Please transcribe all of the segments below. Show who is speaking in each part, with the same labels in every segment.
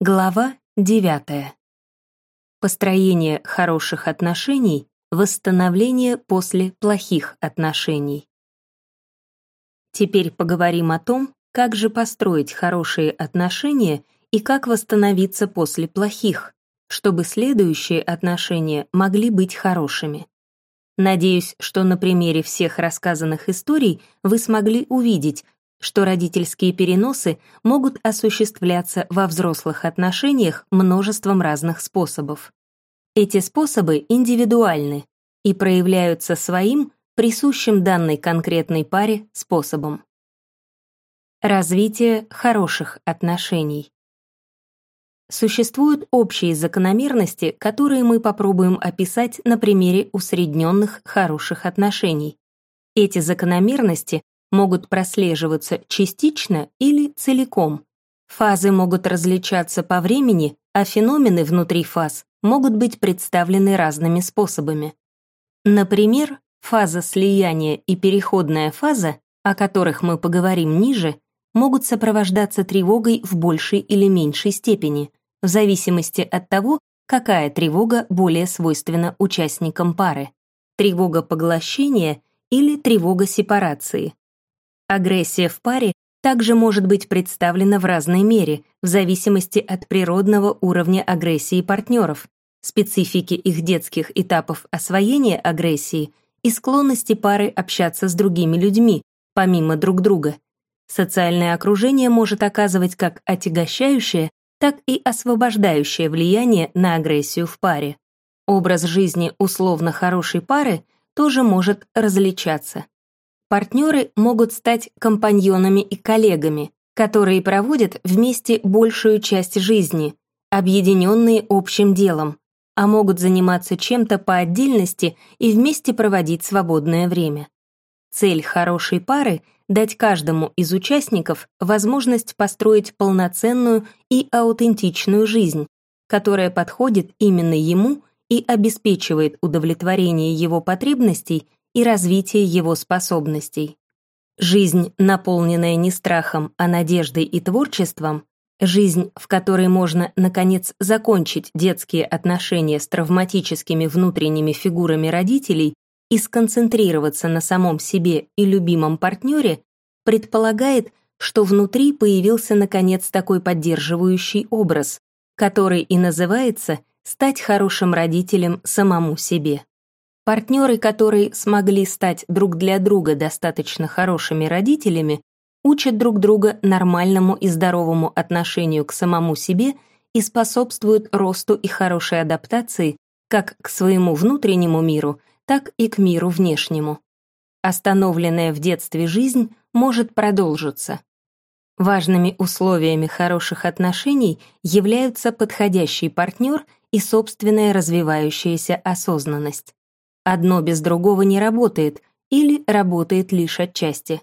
Speaker 1: Глава 9. Построение хороших отношений, восстановление после плохих отношений. Теперь поговорим о том, как же построить хорошие отношения и как восстановиться после плохих, чтобы следующие отношения могли быть хорошими. Надеюсь, что на примере всех рассказанных историй вы смогли увидеть, что родительские переносы могут осуществляться во взрослых отношениях множеством разных способов. Эти способы индивидуальны и проявляются своим, присущим данной конкретной паре, способом. Развитие хороших отношений. Существуют общие закономерности, которые мы попробуем описать на примере усредненных хороших отношений. Эти закономерности могут прослеживаться частично или целиком. Фазы могут различаться по времени, а феномены внутри фаз могут быть представлены разными способами. Например, фаза слияния и переходная фаза, о которых мы поговорим ниже, могут сопровождаться тревогой в большей или меньшей степени, в зависимости от того, какая тревога более свойственна участникам пары. Тревога поглощения или тревога сепарации. Агрессия в паре также может быть представлена в разной мере, в зависимости от природного уровня агрессии партнеров, специфики их детских этапов освоения агрессии и склонности пары общаться с другими людьми, помимо друг друга. Социальное окружение может оказывать как отягощающее, так и освобождающее влияние на агрессию в паре. Образ жизни условно хорошей пары тоже может различаться. Партнеры могут стать компаньонами и коллегами, которые проводят вместе большую часть жизни, объединенные общим делом, а могут заниматься чем-то по отдельности и вместе проводить свободное время. Цель хорошей пары — дать каждому из участников возможность построить полноценную и аутентичную жизнь, которая подходит именно ему и обеспечивает удовлетворение его потребностей и развитие его способностей. Жизнь, наполненная не страхом, а надеждой и творчеством, жизнь, в которой можно, наконец, закончить детские отношения с травматическими внутренними фигурами родителей и сконцентрироваться на самом себе и любимом партнере, предполагает, что внутри появился, наконец, такой поддерживающий образ, который и называется «стать хорошим родителем самому себе». Партнеры, которые смогли стать друг для друга достаточно хорошими родителями, учат друг друга нормальному и здоровому отношению к самому себе и способствуют росту и хорошей адаптации как к своему внутреннему миру, так и к миру внешнему. Остановленная в детстве жизнь может продолжиться. Важными условиями хороших отношений являются подходящий партнер и собственная развивающаяся осознанность. Одно без другого не работает или работает лишь отчасти.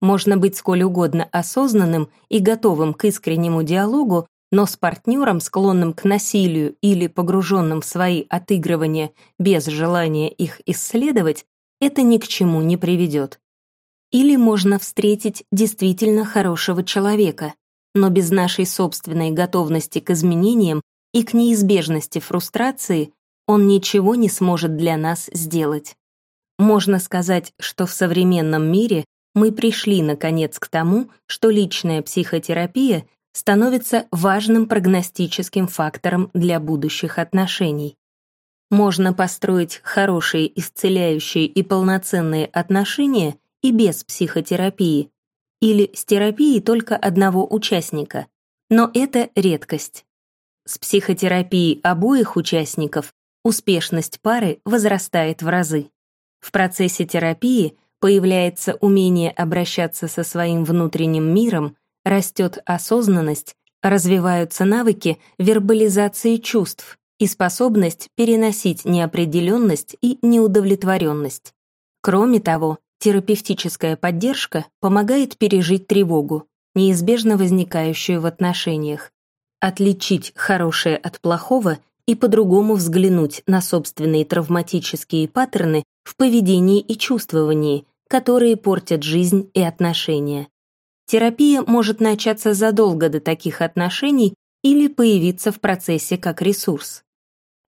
Speaker 1: Можно быть сколь угодно осознанным и готовым к искреннему диалогу, но с партнером, склонным к насилию или погруженным в свои отыгрывания без желания их исследовать, это ни к чему не приведет. Или можно встретить действительно хорошего человека, но без нашей собственной готовности к изменениям и к неизбежности фрустрации он ничего не сможет для нас сделать. Можно сказать, что в современном мире мы пришли, наконец, к тому, что личная психотерапия становится важным прогностическим фактором для будущих отношений. Можно построить хорошие, исцеляющие и полноценные отношения и без психотерапии, или с терапией только одного участника, но это редкость. С психотерапией обоих участников успешность пары возрастает в разы. В процессе терапии появляется умение обращаться со своим внутренним миром, растет осознанность, развиваются навыки вербализации чувств и способность переносить неопределенность и неудовлетворенность. Кроме того, терапевтическая поддержка помогает пережить тревогу, неизбежно возникающую в отношениях, отличить хорошее от плохого и по-другому взглянуть на собственные травматические паттерны в поведении и чувствовании, которые портят жизнь и отношения. Терапия может начаться задолго до таких отношений или появиться в процессе как ресурс.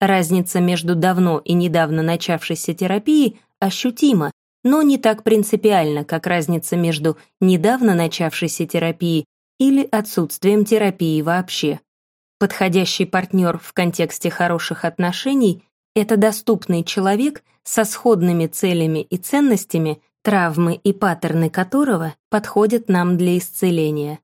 Speaker 1: Разница между давно и недавно начавшейся терапией ощутима, но не так принципиально, как разница между недавно начавшейся терапией или отсутствием терапии вообще. Подходящий партнер в контексте хороших отношений — это доступный человек со сходными целями и ценностями, травмы и паттерны которого подходят нам для исцеления.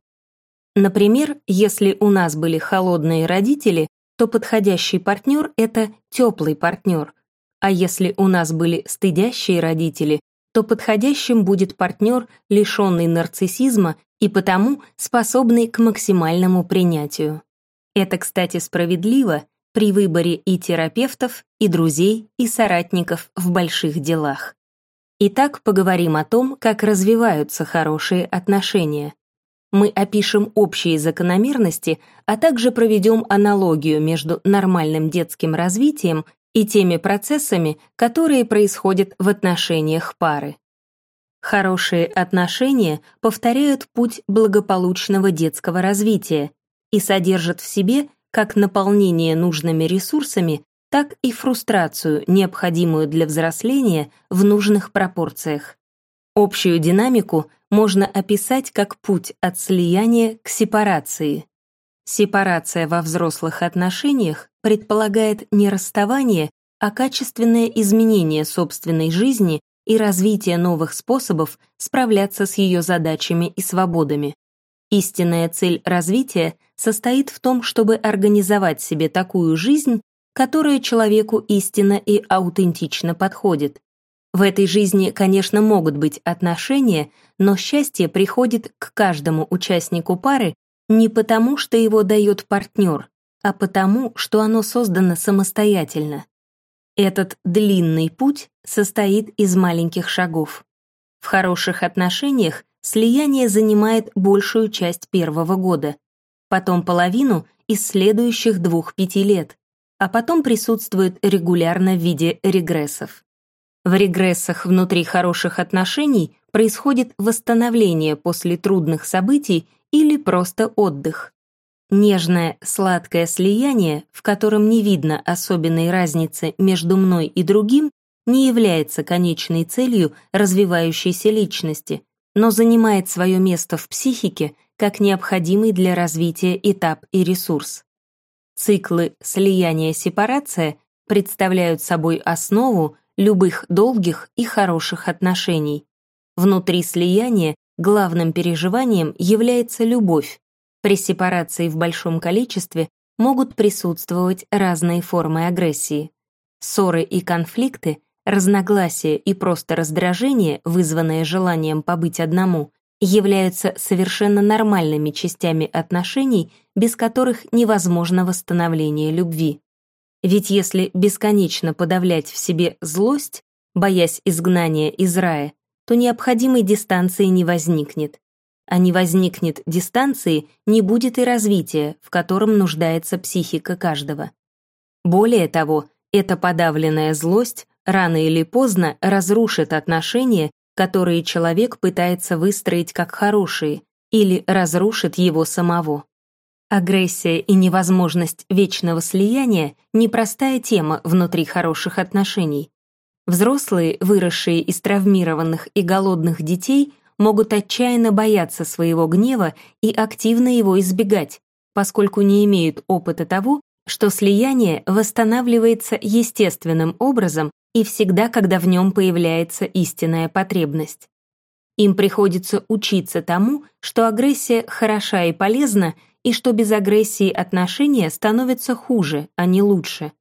Speaker 1: Например, если у нас были холодные родители, то подходящий партнер — это теплый партнер, а если у нас были стыдящие родители, то подходящим будет партнер, лишенный нарциссизма и потому способный к максимальному принятию. Это, кстати, справедливо при выборе и терапевтов, и друзей, и соратников в больших делах. Итак, поговорим о том, как развиваются хорошие отношения. Мы опишем общие закономерности, а также проведем аналогию между нормальным детским развитием и теми процессами, которые происходят в отношениях пары. Хорошие отношения повторяют путь благополучного детского развития и содержат в себе как наполнение нужными ресурсами, так и фрустрацию, необходимую для взросления в нужных пропорциях. Общую динамику можно описать как путь от слияния к сепарации. Сепарация во взрослых отношениях предполагает не расставание, а качественное изменение собственной жизни и развитие новых способов справляться с ее задачами и свободами. Истинная цель развития состоит в том, чтобы организовать себе такую жизнь, которая человеку истинно и аутентично подходит. В этой жизни, конечно, могут быть отношения, но счастье приходит к каждому участнику пары не потому, что его дает партнер, а потому, что оно создано самостоятельно. Этот длинный путь состоит из маленьких шагов. В хороших отношениях слияние занимает большую часть первого года, потом половину из следующих двух-пяти лет, а потом присутствует регулярно в виде регрессов. В регрессах внутри хороших отношений происходит восстановление после трудных событий или просто отдых. Нежное, сладкое слияние, в котором не видно особенной разницы между мной и другим, не является конечной целью развивающейся личности, но занимает свое место в психике как необходимый для развития этап и ресурс. Циклы слияния-сепарация представляют собой основу любых долгих и хороших отношений. Внутри слияния главным переживанием является любовь. При сепарации в большом количестве могут присутствовать разные формы агрессии. Ссоры и конфликты, разногласия и просто раздражение, вызванное желанием побыть одному, являются совершенно нормальными частями отношений, без которых невозможно восстановление любви. Ведь если бесконечно подавлять в себе злость, боясь изгнания из рая, то необходимой дистанции не возникнет. А не возникнет дистанции, не будет и развития, в котором нуждается психика каждого. Более того, эта подавленная злость рано или поздно разрушит отношения, которые человек пытается выстроить как хорошие, или разрушит его самого. Агрессия и невозможность вечного слияния — непростая тема внутри хороших отношений. Взрослые, выросшие из травмированных и голодных детей, могут отчаянно бояться своего гнева и активно его избегать, поскольку не имеют опыта того, что слияние восстанавливается естественным образом и всегда, когда в нем появляется истинная потребность. Им приходится учиться тому, что агрессия хороша и полезна, и что без агрессии отношения становятся хуже, а не лучше.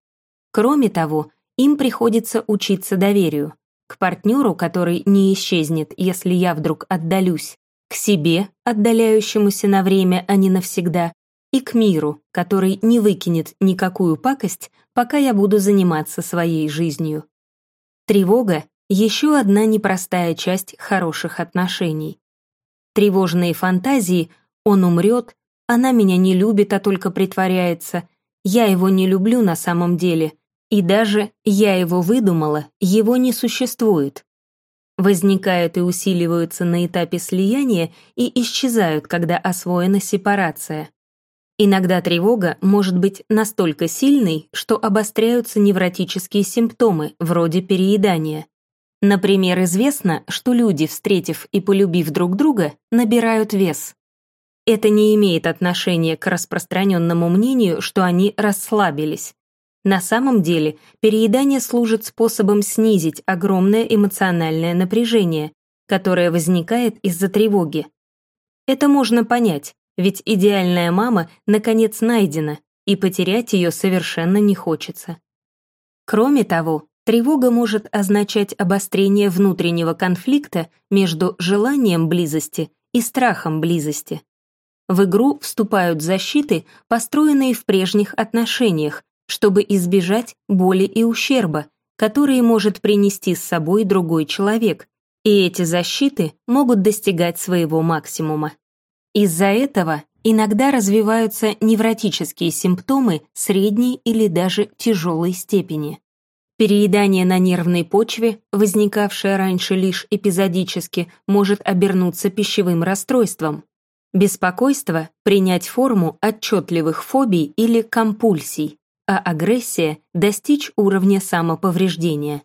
Speaker 1: Кроме того, им приходится учиться доверию. К партнеру, который не исчезнет, если я вдруг отдалюсь, к себе, отдаляющемуся на время, а не навсегда, и к миру, который не выкинет никакую пакость, пока я буду заниматься своей жизнью. Тревога — еще одна непростая часть хороших отношений. Тревожные фантазии «он умрет», она меня не любит, а только притворяется. Я его не люблю на самом деле. И даже я его выдумала, его не существует. Возникают и усиливаются на этапе слияния и исчезают, когда освоена сепарация. Иногда тревога может быть настолько сильной, что обостряются невротические симптомы, вроде переедания. Например, известно, что люди, встретив и полюбив друг друга, набирают вес. Это не имеет отношения к распространенному мнению, что они расслабились. На самом деле, переедание служит способом снизить огромное эмоциональное напряжение, которое возникает из-за тревоги. Это можно понять, ведь идеальная мама наконец найдена, и потерять ее совершенно не хочется. Кроме того, тревога может означать обострение внутреннего конфликта между желанием близости и страхом близости. В игру вступают защиты, построенные в прежних отношениях, чтобы избежать боли и ущерба, которые может принести с собой другой человек, и эти защиты могут достигать своего максимума. Из-за этого иногда развиваются невротические симптомы средней или даже тяжелой степени. Переедание на нервной почве, возникавшее раньше лишь эпизодически, может обернуться пищевым расстройством. Беспокойство – принять форму отчетливых фобий или компульсий, а агрессия – достичь уровня самоповреждения.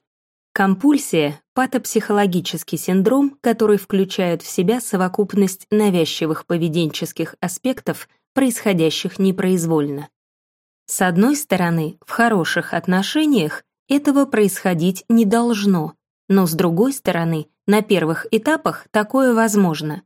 Speaker 1: Компульсия – патопсихологический синдром, который включает в себя совокупность навязчивых поведенческих аспектов, происходящих непроизвольно. С одной стороны, в хороших отношениях этого происходить не должно, но с другой стороны, на первых этапах такое возможно.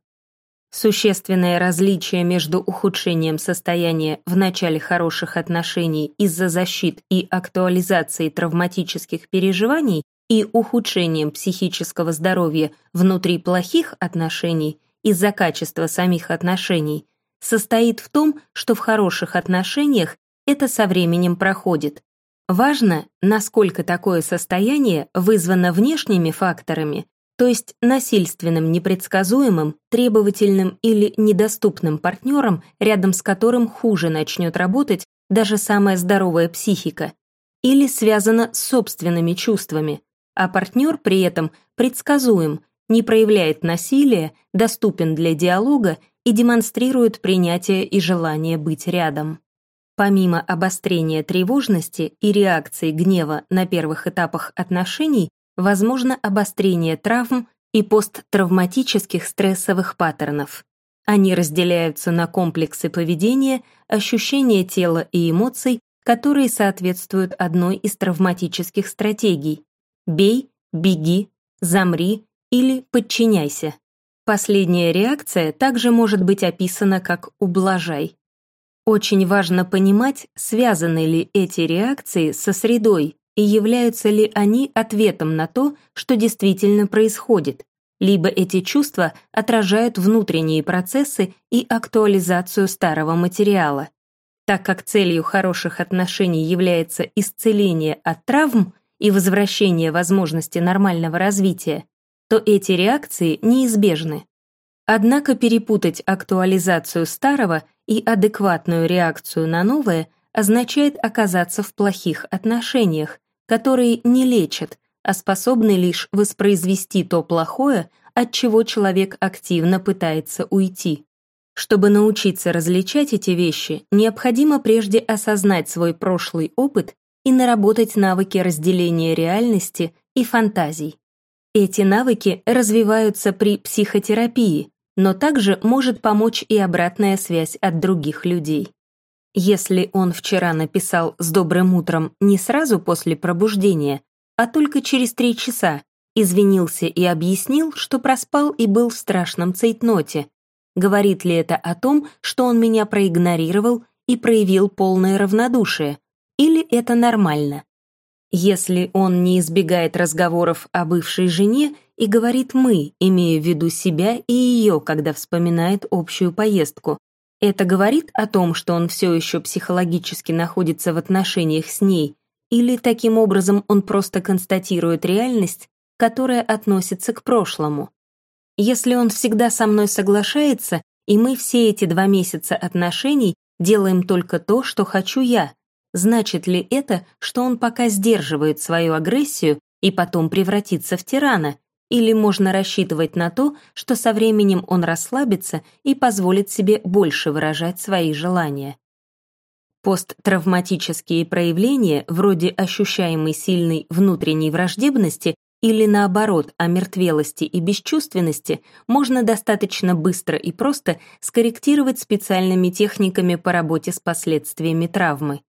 Speaker 1: Существенное различие между ухудшением состояния в начале хороших отношений из-за защит и актуализации травматических переживаний и ухудшением психического здоровья внутри плохих отношений из-за качества самих отношений состоит в том, что в хороших отношениях это со временем проходит. Важно, насколько такое состояние вызвано внешними факторами то есть насильственным, непредсказуемым, требовательным или недоступным партнером, рядом с которым хуже начнет работать даже самая здоровая психика, или связано с собственными чувствами, а партнер при этом предсказуем, не проявляет насилия, доступен для диалога и демонстрирует принятие и желание быть рядом. Помимо обострения тревожности и реакции гнева на первых этапах отношений, возможно обострение травм и посттравматических стрессовых паттернов. Они разделяются на комплексы поведения, ощущения тела и эмоций, которые соответствуют одной из травматических стратегий «бей», «беги», «замри» или «подчиняйся». Последняя реакция также может быть описана как «ублажай». Очень важно понимать, связаны ли эти реакции со средой, и являются ли они ответом на то, что действительно происходит, либо эти чувства отражают внутренние процессы и актуализацию старого материала. Так как целью хороших отношений является исцеление от травм и возвращение возможности нормального развития, то эти реакции неизбежны. Однако перепутать актуализацию старого и адекватную реакцию на новое означает оказаться в плохих отношениях, которые не лечат, а способны лишь воспроизвести то плохое, от чего человек активно пытается уйти. Чтобы научиться различать эти вещи, необходимо прежде осознать свой прошлый опыт и наработать навыки разделения реальности и фантазий. Эти навыки развиваются при психотерапии, но также может помочь и обратная связь от других людей. Если он вчера написал «с добрым утром» не сразу после пробуждения, а только через три часа, извинился и объяснил, что проспал и был в страшном цейтноте, говорит ли это о том, что он меня проигнорировал и проявил полное равнодушие, или это нормально? Если он не избегает разговоров о бывшей жене и говорит «мы», имея в виду себя и ее, когда вспоминает общую поездку, это говорит о том, что он все еще психологически находится в отношениях с ней, или таким образом он просто констатирует реальность, которая относится к прошлому. Если он всегда со мной соглашается, и мы все эти два месяца отношений делаем только то, что хочу я, значит ли это, что он пока сдерживает свою агрессию и потом превратится в тирана, или можно рассчитывать на то, что со временем он расслабится и позволит себе больше выражать свои желания. Посттравматические проявления, вроде ощущаемой сильной внутренней враждебности или наоборот омертвелости и бесчувственности, можно достаточно быстро и просто скорректировать специальными техниками по работе с последствиями травмы.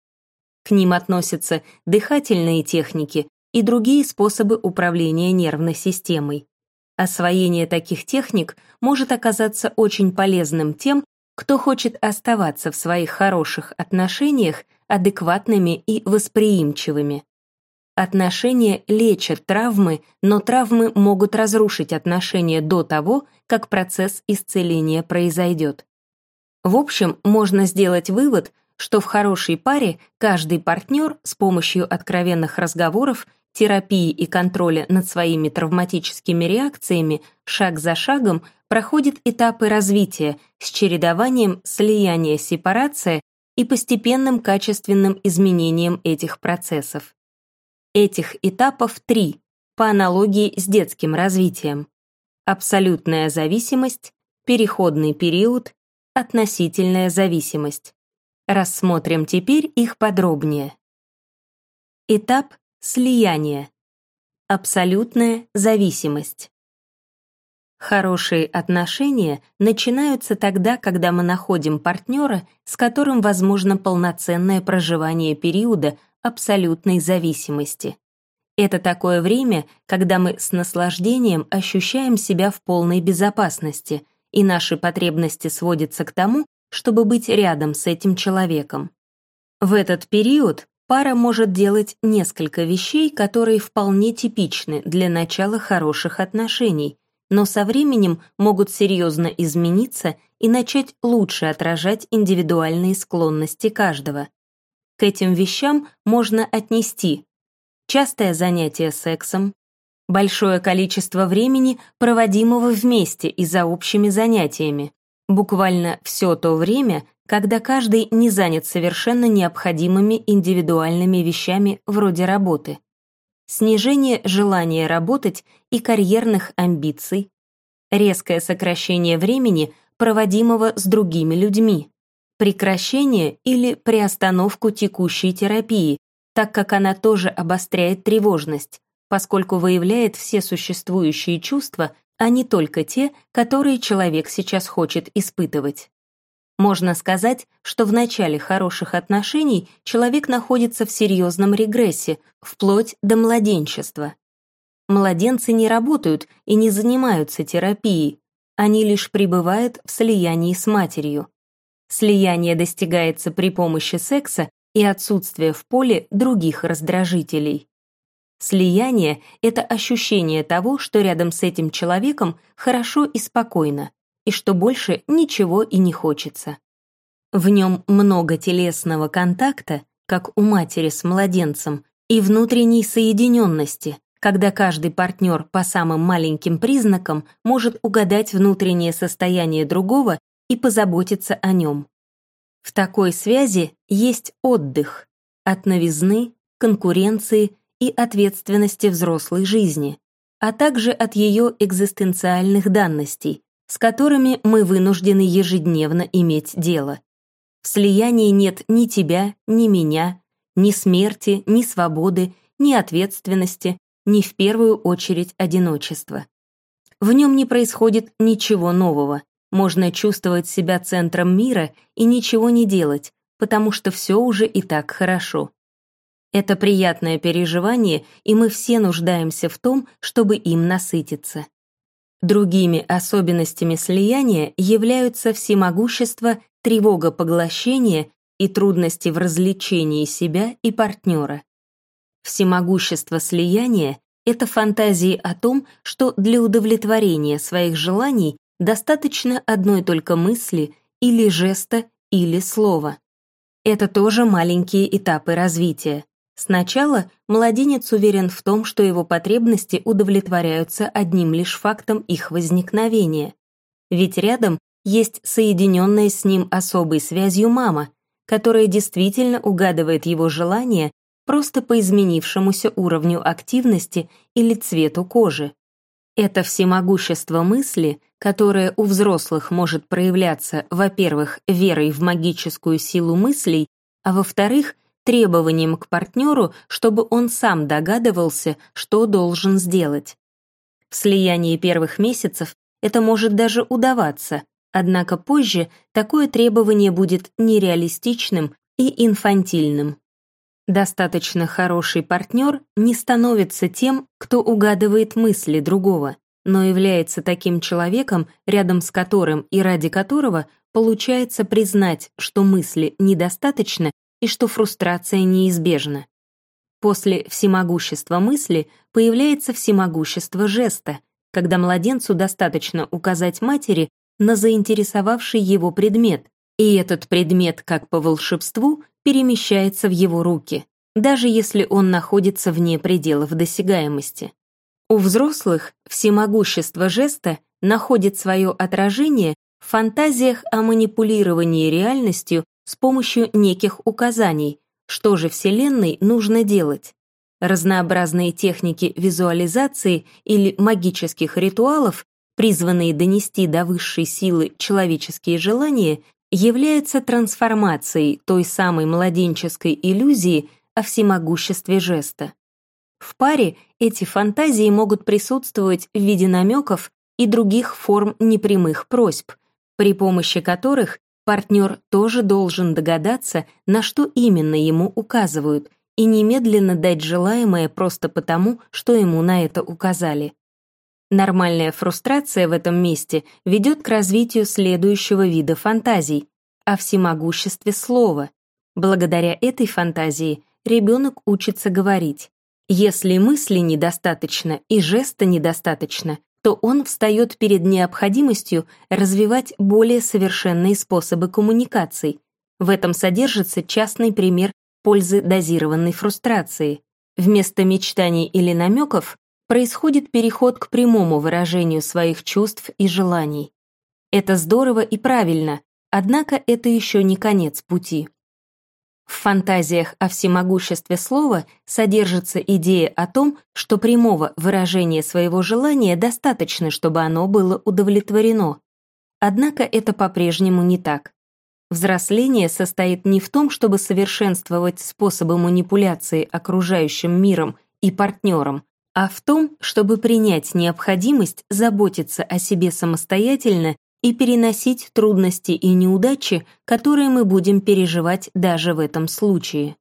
Speaker 1: К ним относятся дыхательные техники и другие способы управления нервной системой. Освоение таких техник может оказаться очень полезным тем, кто хочет оставаться в своих хороших отношениях адекватными и восприимчивыми. Отношения лечат травмы, но травмы могут разрушить отношения до того, как процесс исцеления произойдет. В общем, можно сделать вывод, что в хорошей паре каждый партнер с помощью откровенных разговоров, терапии и контроля над своими травматическими реакциями шаг за шагом проходит этапы развития с чередованием слияния-сепарация и постепенным качественным изменением этих процессов. Этих этапов три, по аналогии с детским развитием. Абсолютная зависимость, переходный период, относительная зависимость. Рассмотрим теперь их подробнее. Этап слияния. Абсолютная зависимость. Хорошие отношения начинаются тогда, когда мы находим партнера, с которым возможно полноценное проживание периода абсолютной зависимости. Это такое время, когда мы с наслаждением ощущаем себя в полной безопасности, и наши потребности сводятся к тому, чтобы быть рядом с этим человеком. В этот период пара может делать несколько вещей, которые вполне типичны для начала хороших отношений — но со временем могут серьезно измениться и начать лучше отражать индивидуальные склонности каждого. К этим вещам можно отнести частое занятие сексом, большое количество времени, проводимого вместе и за общими занятиями, буквально все то время, когда каждый не занят совершенно необходимыми индивидуальными вещами вроде работы. Снижение желания работать и карьерных амбиций, резкое сокращение времени, проводимого с другими людьми, прекращение или приостановку текущей терапии, так как она тоже обостряет тревожность, поскольку выявляет все существующие чувства, а не только те, которые человек сейчас хочет испытывать. Можно сказать, что в начале хороших отношений человек находится в серьезном регрессе, вплоть до младенчества. Младенцы не работают и не занимаются терапией, они лишь пребывают в слиянии с матерью. Слияние достигается при помощи секса и отсутствия в поле других раздражителей. Слияние — это ощущение того, что рядом с этим человеком хорошо и спокойно, и что больше ничего и не хочется. В нем много телесного контакта, как у матери с младенцем, и внутренней соединенности, когда каждый партнер по самым маленьким признакам может угадать внутреннее состояние другого и позаботиться о нем. В такой связи есть отдых от новизны, конкуренции и ответственности взрослой жизни, а также от ее экзистенциальных данностей, с которыми мы вынуждены ежедневно иметь дело. В слиянии нет ни тебя, ни меня, ни смерти, ни свободы, ни ответственности, ни в первую очередь одиночества. В нем не происходит ничего нового. Можно чувствовать себя центром мира и ничего не делать, потому что все уже и так хорошо. Это приятное переживание, и мы все нуждаемся в том, чтобы им насытиться. Другими особенностями слияния являются всемогущество, тревога поглощения и трудности в развлечении себя и партнера. Всемогущество слияния — это фантазии о том, что для удовлетворения своих желаний достаточно одной только мысли или жеста или слова. Это тоже маленькие этапы развития. Сначала младенец уверен в том, что его потребности удовлетворяются одним лишь фактом их возникновения. Ведь рядом есть соединенная с ним особой связью мама, которая действительно угадывает его желания просто по изменившемуся уровню активности или цвету кожи. Это всемогущество мысли, которое у взрослых может проявляться, во-первых, верой в магическую силу мыслей, а во-вторых, требованием к партнеру, чтобы он сам догадывался, что должен сделать. В слиянии первых месяцев это может даже удаваться, однако позже такое требование будет нереалистичным и инфантильным. Достаточно хороший партнер не становится тем, кто угадывает мысли другого, но является таким человеком, рядом с которым и ради которого получается признать, что мысли недостаточно и что фрустрация неизбежна. После всемогущества мысли появляется всемогущество жеста, когда младенцу достаточно указать матери на заинтересовавший его предмет, и этот предмет, как по волшебству, перемещается в его руки, даже если он находится вне пределов досягаемости. У взрослых всемогущество жеста находит свое отражение в фантазиях о манипулировании реальностью с помощью неких указаний, что же Вселенной нужно делать. Разнообразные техники визуализации или магических ритуалов, призванные донести до высшей силы человеческие желания, являются трансформацией той самой младенческой иллюзии о всемогуществе жеста. В паре эти фантазии могут присутствовать в виде намеков и других форм непрямых просьб, при помощи которых партнер тоже должен догадаться, на что именно ему указывают, и немедленно дать желаемое просто потому, что ему на это указали. Нормальная фрустрация в этом месте ведет к развитию следующего вида фантазий — о всемогуществе слова. Благодаря этой фантазии ребенок учится говорить. Если мысли недостаточно и жеста недостаточно, то он встает перед необходимостью развивать более совершенные способы коммуникаций. В этом содержится частный пример пользы дозированной фрустрации. Вместо мечтаний или намеков происходит переход к прямому выражению своих чувств и желаний. Это здорово и правильно, однако это еще не конец пути. В фантазиях о всемогуществе слова содержится идея о том, что прямого выражения своего желания достаточно, чтобы оно было удовлетворено. Однако это по-прежнему не так. Взросление состоит не в том, чтобы совершенствовать способы манипуляции окружающим миром и партнером, а в том, чтобы принять необходимость заботиться о себе самостоятельно и переносить трудности и неудачи, которые мы будем переживать даже в этом случае.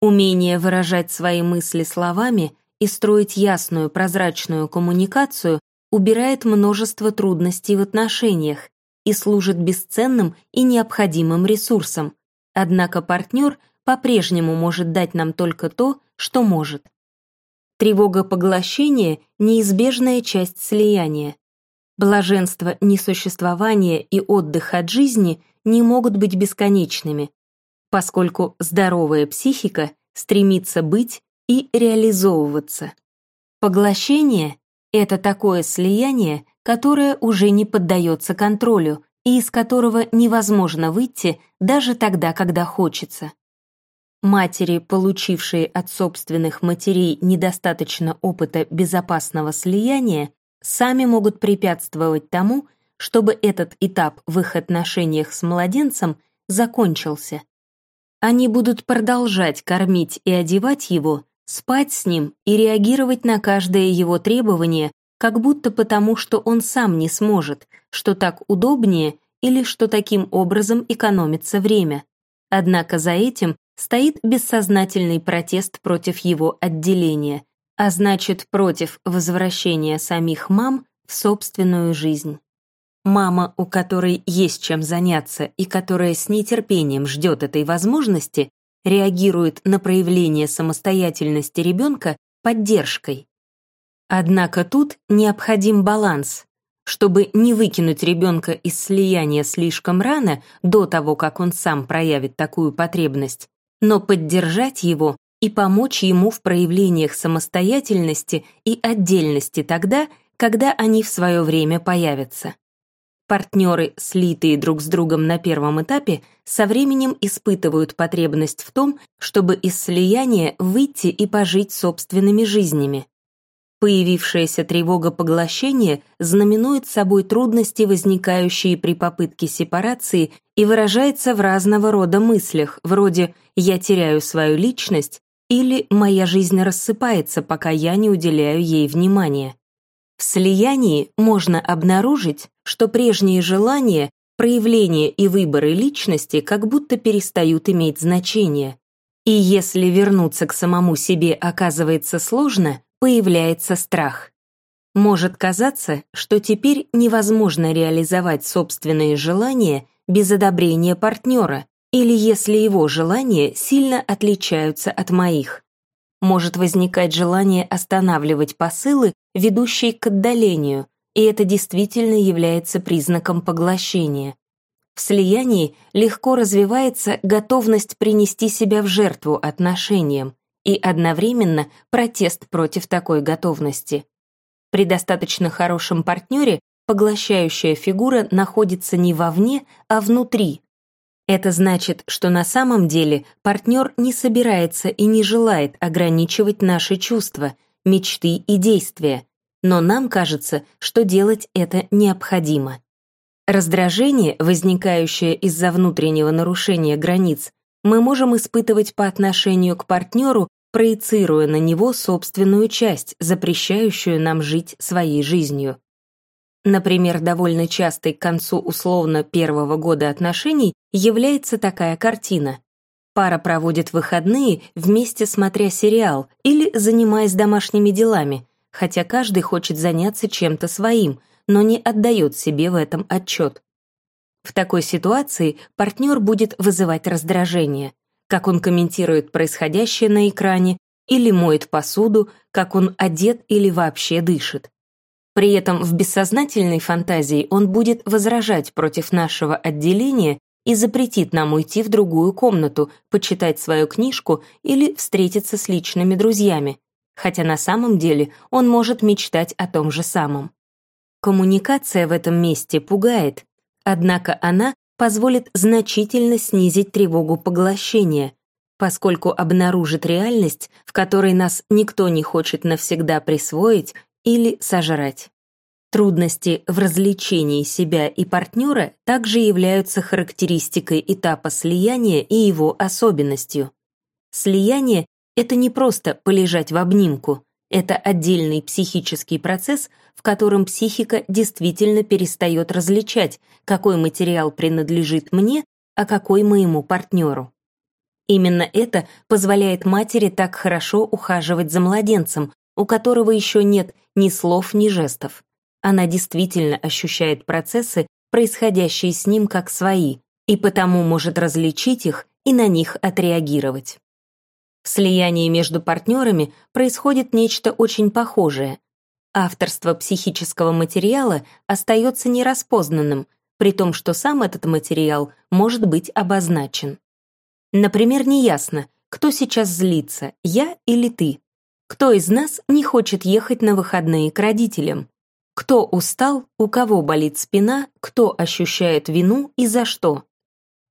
Speaker 1: Умение выражать свои мысли словами и строить ясную прозрачную коммуникацию убирает множество трудностей в отношениях и служит бесценным и необходимым ресурсом, однако партнер по-прежнему может дать нам только то, что может. Тревога поглощения – неизбежная часть слияния. Блаженство несуществования и отдых от жизни не могут быть бесконечными, поскольку здоровая психика стремится быть и реализовываться. Поглощение — это такое слияние, которое уже не поддается контролю и из которого невозможно выйти даже тогда, когда хочется. Матери, получившие от собственных матерей недостаточно опыта безопасного слияния, сами могут препятствовать тому, чтобы этот этап в их отношениях с младенцем закончился. Они будут продолжать кормить и одевать его, спать с ним и реагировать на каждое его требование, как будто потому, что он сам не сможет, что так удобнее или что таким образом экономится время. Однако за этим стоит бессознательный протест против его отделения, а значит, против возвращения самих мам в собственную жизнь. Мама, у которой есть чем заняться и которая с нетерпением ждет этой возможности, реагирует на проявление самостоятельности ребенка поддержкой. Однако тут необходим баланс, чтобы не выкинуть ребенка из слияния слишком рано, до того, как он сам проявит такую потребность, но поддержать его и помочь ему в проявлениях самостоятельности и отдельности тогда, когда они в свое время появятся. Партнеры, слитые друг с другом на первом этапе, со временем испытывают потребность в том, чтобы из слияния выйти и пожить собственными жизнями. Появившаяся тревога поглощения знаменует собой трудности, возникающие при попытке сепарации и выражается в разного рода мыслях, вроде «я теряю свою личность» или «моя жизнь рассыпается, пока я не уделяю ей внимания». В слиянии можно обнаружить, что прежние желания, проявления и выборы личности как будто перестают иметь значение. И если вернуться к самому себе оказывается сложно, появляется страх. Может казаться, что теперь невозможно реализовать собственные желания без одобрения партнера, или если его желания сильно отличаются от моих. Может возникать желание останавливать посылы, ведущие к отдалению, и это действительно является признаком поглощения. В слиянии легко развивается готовность принести себя в жертву отношениям, и одновременно протест против такой готовности. При достаточно хорошем партнере поглощающая фигура находится не вовне, а внутри. Это значит, что на самом деле партнер не собирается и не желает ограничивать наши чувства, мечты и действия, но нам кажется, что делать это необходимо. Раздражение, возникающее из-за внутреннего нарушения границ, мы можем испытывать по отношению к партнеру, проецируя на него собственную часть, запрещающую нам жить своей жизнью. Например, довольно частой к концу условно первого года отношений является такая картина. Пара проводит выходные, вместе смотря сериал или занимаясь домашними делами, хотя каждый хочет заняться чем-то своим, но не отдает себе в этом отчет. В такой ситуации партнер будет вызывать раздражение, как он комментирует происходящее на экране, или моет посуду, как он одет или вообще дышит. При этом в бессознательной фантазии он будет возражать против нашего отделения и запретит нам уйти в другую комнату, почитать свою книжку или встретиться с личными друзьями, хотя на самом деле он может мечтать о том же самом. Коммуникация в этом месте пугает, Однако она позволит значительно снизить тревогу поглощения, поскольку обнаружит реальность, в которой нас никто не хочет навсегда присвоить или сожрать. Трудности в развлечении себя и партнера также являются характеристикой этапа слияния и его особенностью. Слияние — это не просто полежать в обнимку, это отдельный психический процесс, в котором психика действительно перестает различать, какой материал принадлежит мне, а какой моему партнеру. Именно это позволяет матери так хорошо ухаживать за младенцем, у которого еще нет ни слов, ни жестов. Она действительно ощущает процессы, происходящие с ним как свои, и потому может различить их и на них отреагировать. В слиянии между партнерами происходит нечто очень похожее. Авторство психического материала остается нераспознанным, при том, что сам этот материал может быть обозначен. Например, неясно, кто сейчас злится, я или ты. Кто из нас не хочет ехать на выходные к родителям? Кто устал, у кого болит спина, кто ощущает вину и за что?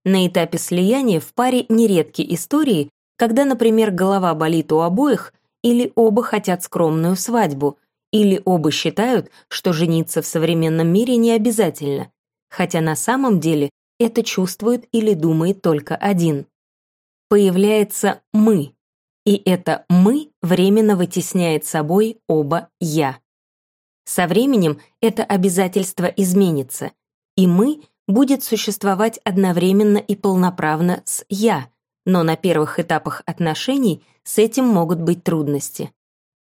Speaker 1: На этапе слияния в паре нередки истории, когда, например, голова болит у обоих, или оба хотят скромную свадьбу, или оба считают, что жениться в современном мире не обязательно, хотя на самом деле это чувствует или думает только один. Появляется «мы», и это «мы» временно вытесняет собой оба «я». Со временем это обязательство изменится, и «мы» будет существовать одновременно и полноправно с «я», но на первых этапах отношений с этим могут быть трудности.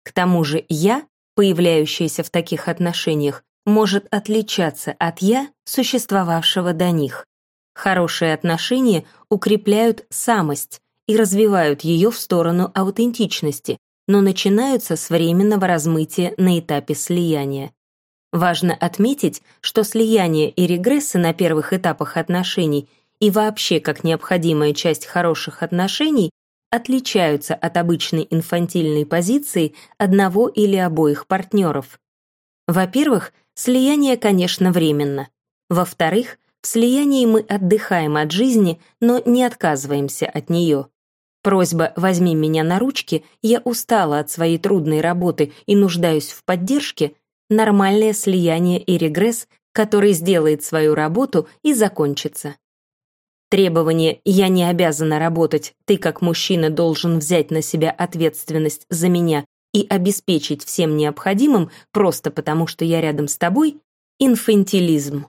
Speaker 1: К тому же «я», появляющееся в таких отношениях, может отличаться от «я», существовавшего до них. Хорошие отношения укрепляют самость и развивают ее в сторону аутентичности, но начинаются с временного размытия на этапе слияния. Важно отметить, что слияние и регрессы на первых этапах отношений и вообще как необходимая часть хороших отношений отличаются от обычной инфантильной позиции одного или обоих партнеров. Во-первых, слияние, конечно, временно. Во-вторых, в слиянии мы отдыхаем от жизни, но не отказываемся от нее. Просьба «возьми меня на ручки», я устала от своей трудной работы и нуждаюсь в поддержке, нормальное слияние и регресс, который сделает свою работу и закончится. Требование «я не обязана работать, ты как мужчина должен взять на себя ответственность за меня и обеспечить всем необходимым просто потому, что я рядом с тобой» — инфантилизм.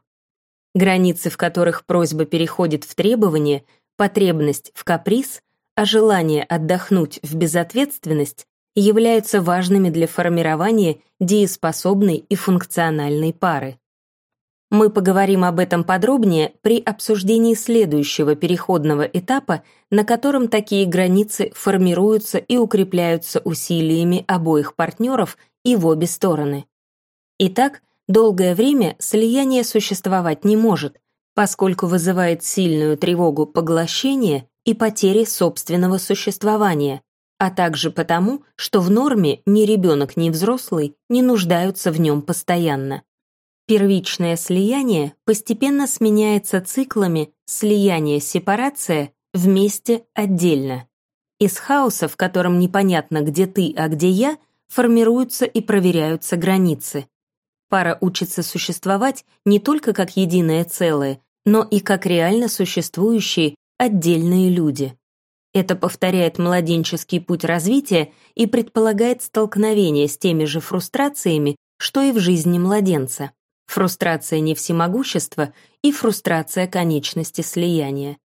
Speaker 1: Границы, в которых просьба переходит в требование, потребность в каприз, а желание отдохнуть в безответственность являются важными для формирования дееспособной и функциональной пары. Мы поговорим об этом подробнее при обсуждении следующего переходного этапа, на котором такие границы формируются и укрепляются усилиями обоих партнеров и в обе стороны. Итак, долгое время слияние существовать не может, поскольку вызывает сильную тревогу поглощения и потери собственного существования, а также потому, что в норме ни ребенок, ни взрослый не нуждаются в нем постоянно. Первичное слияние постепенно сменяется циклами слияние-сепарация вместе отдельно. Из хаоса, в котором непонятно, где ты, а где я, формируются и проверяются границы. Пара учится существовать не только как единое целое, но и как реально существующие отдельные люди. Это повторяет младенческий путь развития и предполагает столкновение с теми же фрустрациями, что и в жизни младенца. Фрустрация невсемогущества и фрустрация конечности слияния.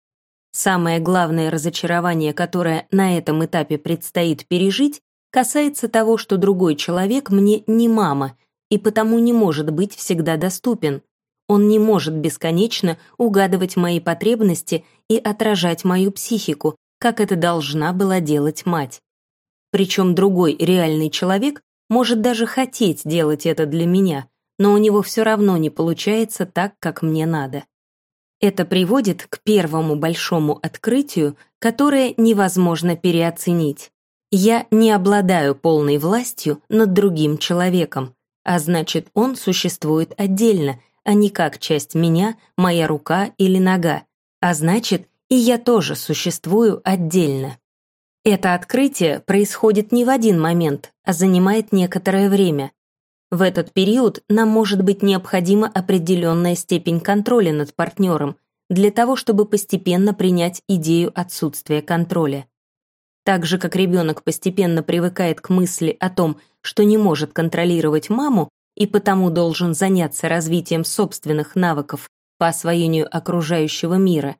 Speaker 1: Самое главное разочарование, которое на этом этапе предстоит пережить, касается того, что другой человек мне не мама и потому не может быть всегда доступен, он не может бесконечно угадывать мои потребности и отражать мою психику, как это должна была делать мать. Причем другой реальный человек может даже хотеть делать это для меня, но у него все равно не получается так, как мне надо. Это приводит к первому большому открытию, которое невозможно переоценить. Я не обладаю полной властью над другим человеком, а значит, он существует отдельно, а не как часть меня, моя рука или нога, а значит, и я тоже существую отдельно. Это открытие происходит не в один момент, а занимает некоторое время. В этот период нам может быть необходима определенная степень контроля над партнером для того, чтобы постепенно принять идею отсутствия контроля. Так же, как ребенок постепенно привыкает к мысли о том, что не может контролировать маму, и потому должен заняться развитием собственных навыков по освоению окружающего мира,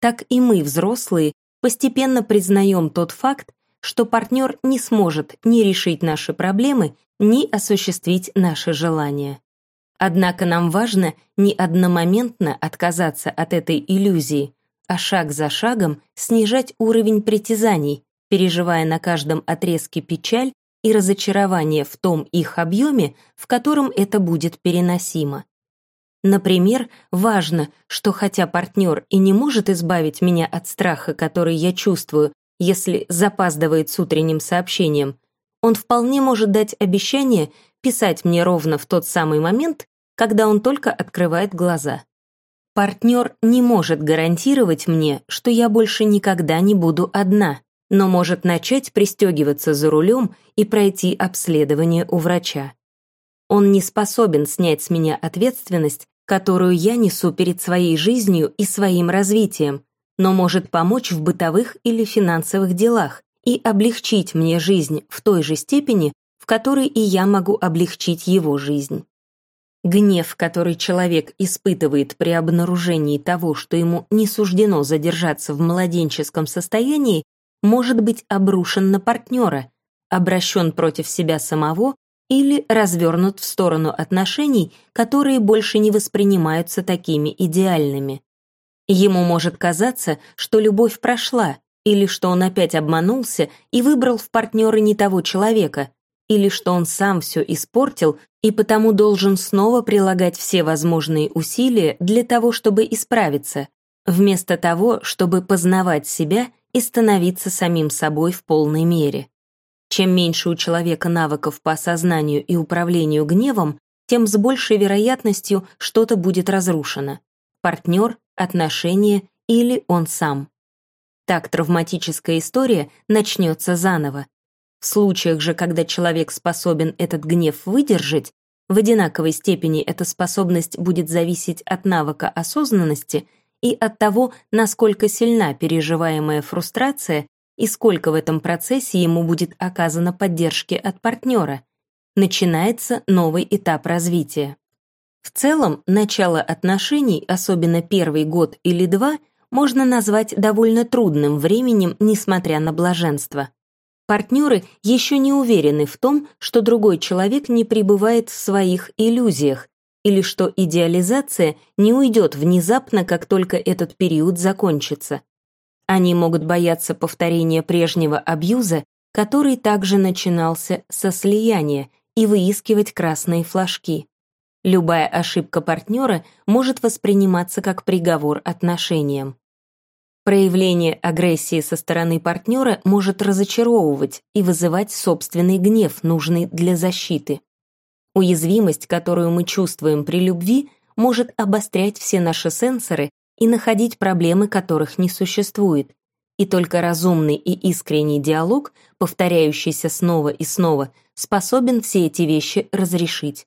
Speaker 1: так и мы, взрослые, постепенно признаем тот факт, что партнер не сможет ни решить наши проблемы, ни осуществить наши желания. Однако нам важно не одномоментно отказаться от этой иллюзии, а шаг за шагом снижать уровень притязаний, переживая на каждом отрезке печаль и разочарование в том их объеме, в котором это будет переносимо. Например, важно, что хотя партнер и не может избавить меня от страха, который я чувствую, если запаздывает с утренним сообщением, он вполне может дать обещание писать мне ровно в тот самый момент, когда он только открывает глаза. Партнер не может гарантировать мне, что я больше никогда не буду одна, но может начать пристегиваться за рулем и пройти обследование у врача. Он не способен снять с меня ответственность, которую я несу перед своей жизнью и своим развитием, но может помочь в бытовых или финансовых делах и облегчить мне жизнь в той же степени, в которой и я могу облегчить его жизнь. Гнев, который человек испытывает при обнаружении того, что ему не суждено задержаться в младенческом состоянии, может быть обрушен на партнера, обращен против себя самого или развернут в сторону отношений, которые больше не воспринимаются такими идеальными. Ему может казаться, что любовь прошла, или что он опять обманулся и выбрал в партнера не того человека, или что он сам все испортил и потому должен снова прилагать все возможные усилия для того, чтобы исправиться, вместо того, чтобы познавать себя и становиться самим собой в полной мере. Чем меньше у человека навыков по осознанию и управлению гневом, тем с большей вероятностью что-то будет разрушено. Партнер, отношения или он сам. Так травматическая история начнется заново. В случаях же, когда человек способен этот гнев выдержать, в одинаковой степени эта способность будет зависеть от навыка осознанности и от того, насколько сильна переживаемая фрустрация и сколько в этом процессе ему будет оказано поддержки от партнера. Начинается новый этап развития. В целом, начало отношений, особенно первый год или два, можно назвать довольно трудным временем, несмотря на блаженство. Партнеры еще не уверены в том, что другой человек не пребывает в своих иллюзиях, или что идеализация не уйдет внезапно, как только этот период закончится. Они могут бояться повторения прежнего абьюза, который также начинался со слияния, и выискивать красные флажки. Любая ошибка партнера может восприниматься как приговор отношениям. Проявление агрессии со стороны партнера может разочаровывать и вызывать собственный гнев, нужный для защиты. Уязвимость, которую мы чувствуем при любви, может обострять все наши сенсоры и находить проблемы, которых не существует. И только разумный и искренний диалог, повторяющийся снова и снова, способен все эти вещи разрешить.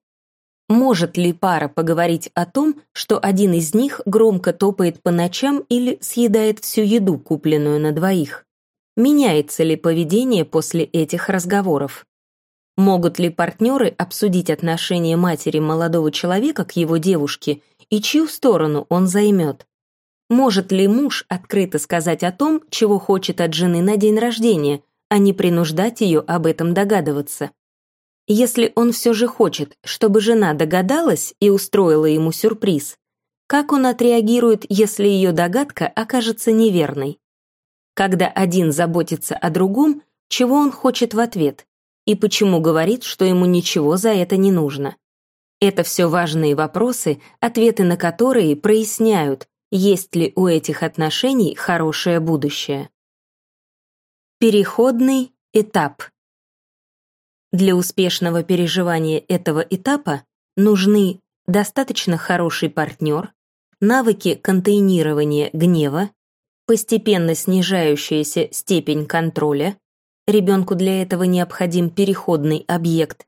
Speaker 1: Может ли пара поговорить о том, что один из них громко топает по ночам или съедает всю еду, купленную на двоих? Меняется ли поведение после этих разговоров? Могут ли партнеры обсудить отношение матери молодого человека к его девушке и чью сторону он займет? Может ли муж открыто сказать о том, чего хочет от жены на день рождения, а не принуждать ее об этом догадываться? Если он все же хочет, чтобы жена догадалась и устроила ему сюрприз, как он отреагирует, если ее догадка окажется неверной? Когда один заботится о другом, чего он хочет в ответ? И почему говорит, что ему ничего за это не нужно? Это все важные вопросы, ответы на которые проясняют, есть ли у этих отношений хорошее будущее. Переходный этап. Для успешного переживания этого этапа нужны достаточно хороший партнер, навыки контейнирования гнева, постепенно снижающаяся степень контроля, ребенку для этого необходим переходный объект,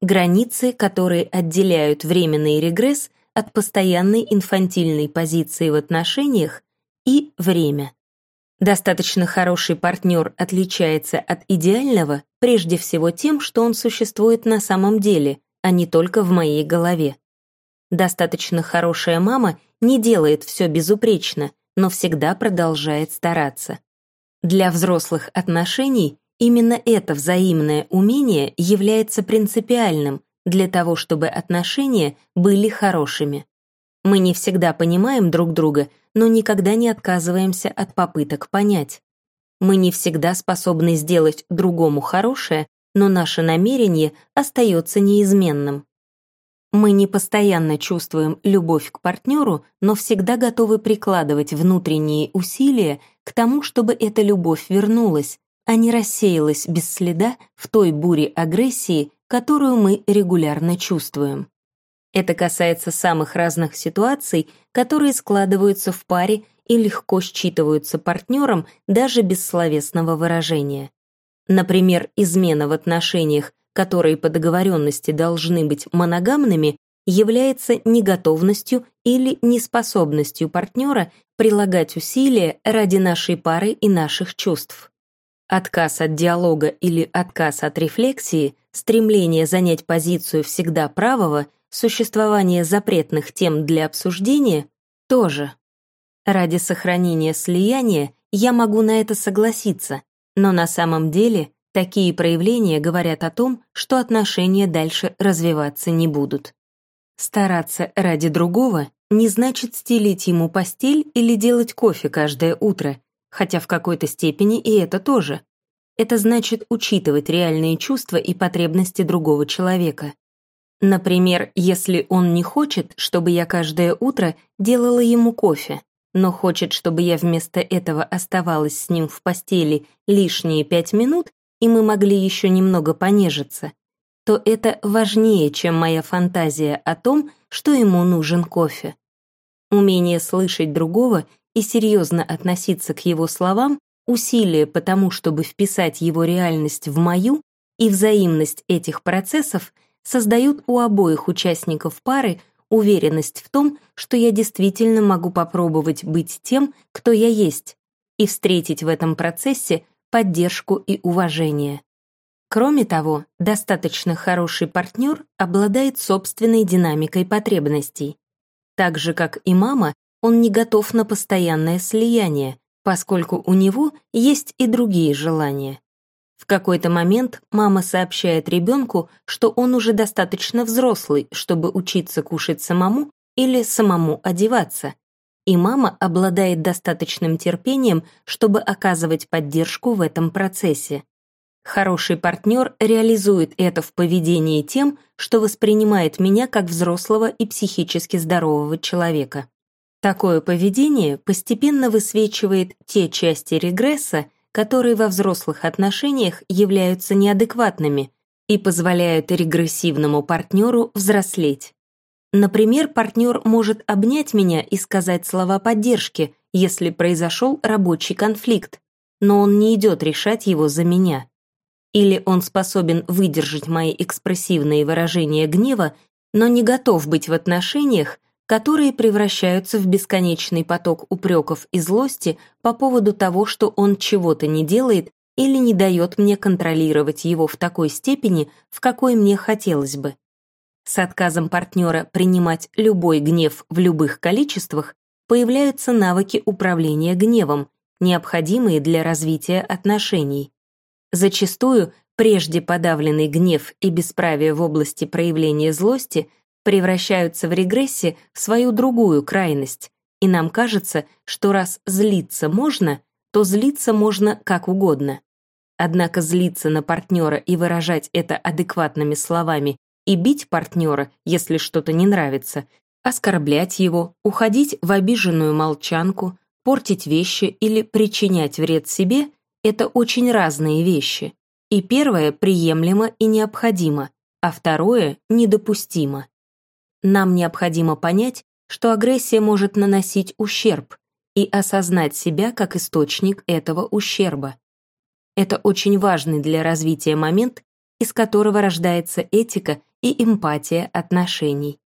Speaker 1: границы, которые отделяют временный регресс от постоянной инфантильной позиции в отношениях и время. Достаточно хороший партнер отличается от идеального прежде всего тем, что он существует на самом деле, а не только в моей голове. Достаточно хорошая мама не делает все безупречно, но всегда продолжает стараться. Для взрослых отношений именно это взаимное умение является принципиальным для того, чтобы отношения были хорошими. Мы не всегда понимаем друг друга, но никогда не отказываемся от попыток понять. Мы не всегда способны сделать другому хорошее, но наше намерение остается неизменным. Мы не постоянно чувствуем любовь к партнеру, но всегда готовы прикладывать внутренние усилия к тому, чтобы эта любовь вернулась, а не рассеялась без следа в той буре агрессии, которую мы регулярно чувствуем. Это касается самых разных ситуаций, которые складываются в паре и легко считываются партнером даже без словесного выражения. Например, измена в отношениях, которые по договоренности должны быть моногамными, является неготовностью или неспособностью партнера прилагать усилия ради нашей пары и наших чувств. Отказ от диалога или отказ от рефлексии, стремление занять позицию всегда правого – Существование запретных тем для обсуждения тоже. Ради сохранения слияния я могу на это согласиться, но на самом деле такие проявления говорят о том, что отношения дальше развиваться не будут. Стараться ради другого не значит стелить ему постель или делать кофе каждое утро, хотя в какой-то степени и это тоже. Это значит учитывать реальные чувства и потребности другого человека. Например, если он не хочет, чтобы я каждое утро делала ему кофе, но хочет, чтобы я вместо этого оставалась с ним в постели лишние пять минут, и мы могли еще немного понежиться, то это важнее, чем моя фантазия о том, что ему нужен кофе. Умение слышать другого и серьезно относиться к его словам, усилия по тому, чтобы вписать его реальность в мою, и взаимность этих процессов создают у обоих участников пары уверенность в том, что я действительно могу попробовать быть тем, кто я есть, и встретить в этом процессе поддержку и уважение. Кроме того, достаточно хороший партнер обладает собственной динамикой потребностей. Так же, как и мама, он не готов на постоянное слияние, поскольку у него есть и другие желания. В какой-то момент мама сообщает ребенку, что он уже достаточно взрослый, чтобы учиться кушать самому или самому одеваться. И мама обладает достаточным терпением, чтобы оказывать поддержку в этом процессе. Хороший партнер реализует это в поведении тем, что воспринимает меня как взрослого и психически здорового человека. Такое поведение постепенно высвечивает те части регресса, которые во взрослых отношениях являются неадекватными и позволяют регрессивному партнеру взрослеть. Например, партнер может обнять меня и сказать слова поддержки, если произошел рабочий конфликт, но он не идет решать его за меня. Или он способен выдержать мои экспрессивные выражения гнева, но не готов быть в отношениях, которые превращаются в бесконечный поток упреков и злости по поводу того, что он чего-то не делает или не дает мне контролировать его в такой степени, в какой мне хотелось бы. С отказом партнера принимать любой гнев в любых количествах появляются навыки управления гневом, необходимые для развития отношений. Зачастую прежде подавленный гнев и бесправие в области проявления злости – превращаются в регрессе в свою другую крайность, и нам кажется, что раз злиться можно, то злиться можно как угодно. Однако злиться на партнера и выражать это адекватными словами и бить партнера, если что-то не нравится, оскорблять его, уходить в обиженную молчанку, портить вещи или причинять вред себе – это очень разные вещи. И первое приемлемо и необходимо, а второе недопустимо. Нам необходимо понять, что агрессия может наносить ущерб и осознать себя как источник этого ущерба. Это очень важный для развития момент, из которого рождается этика и эмпатия отношений.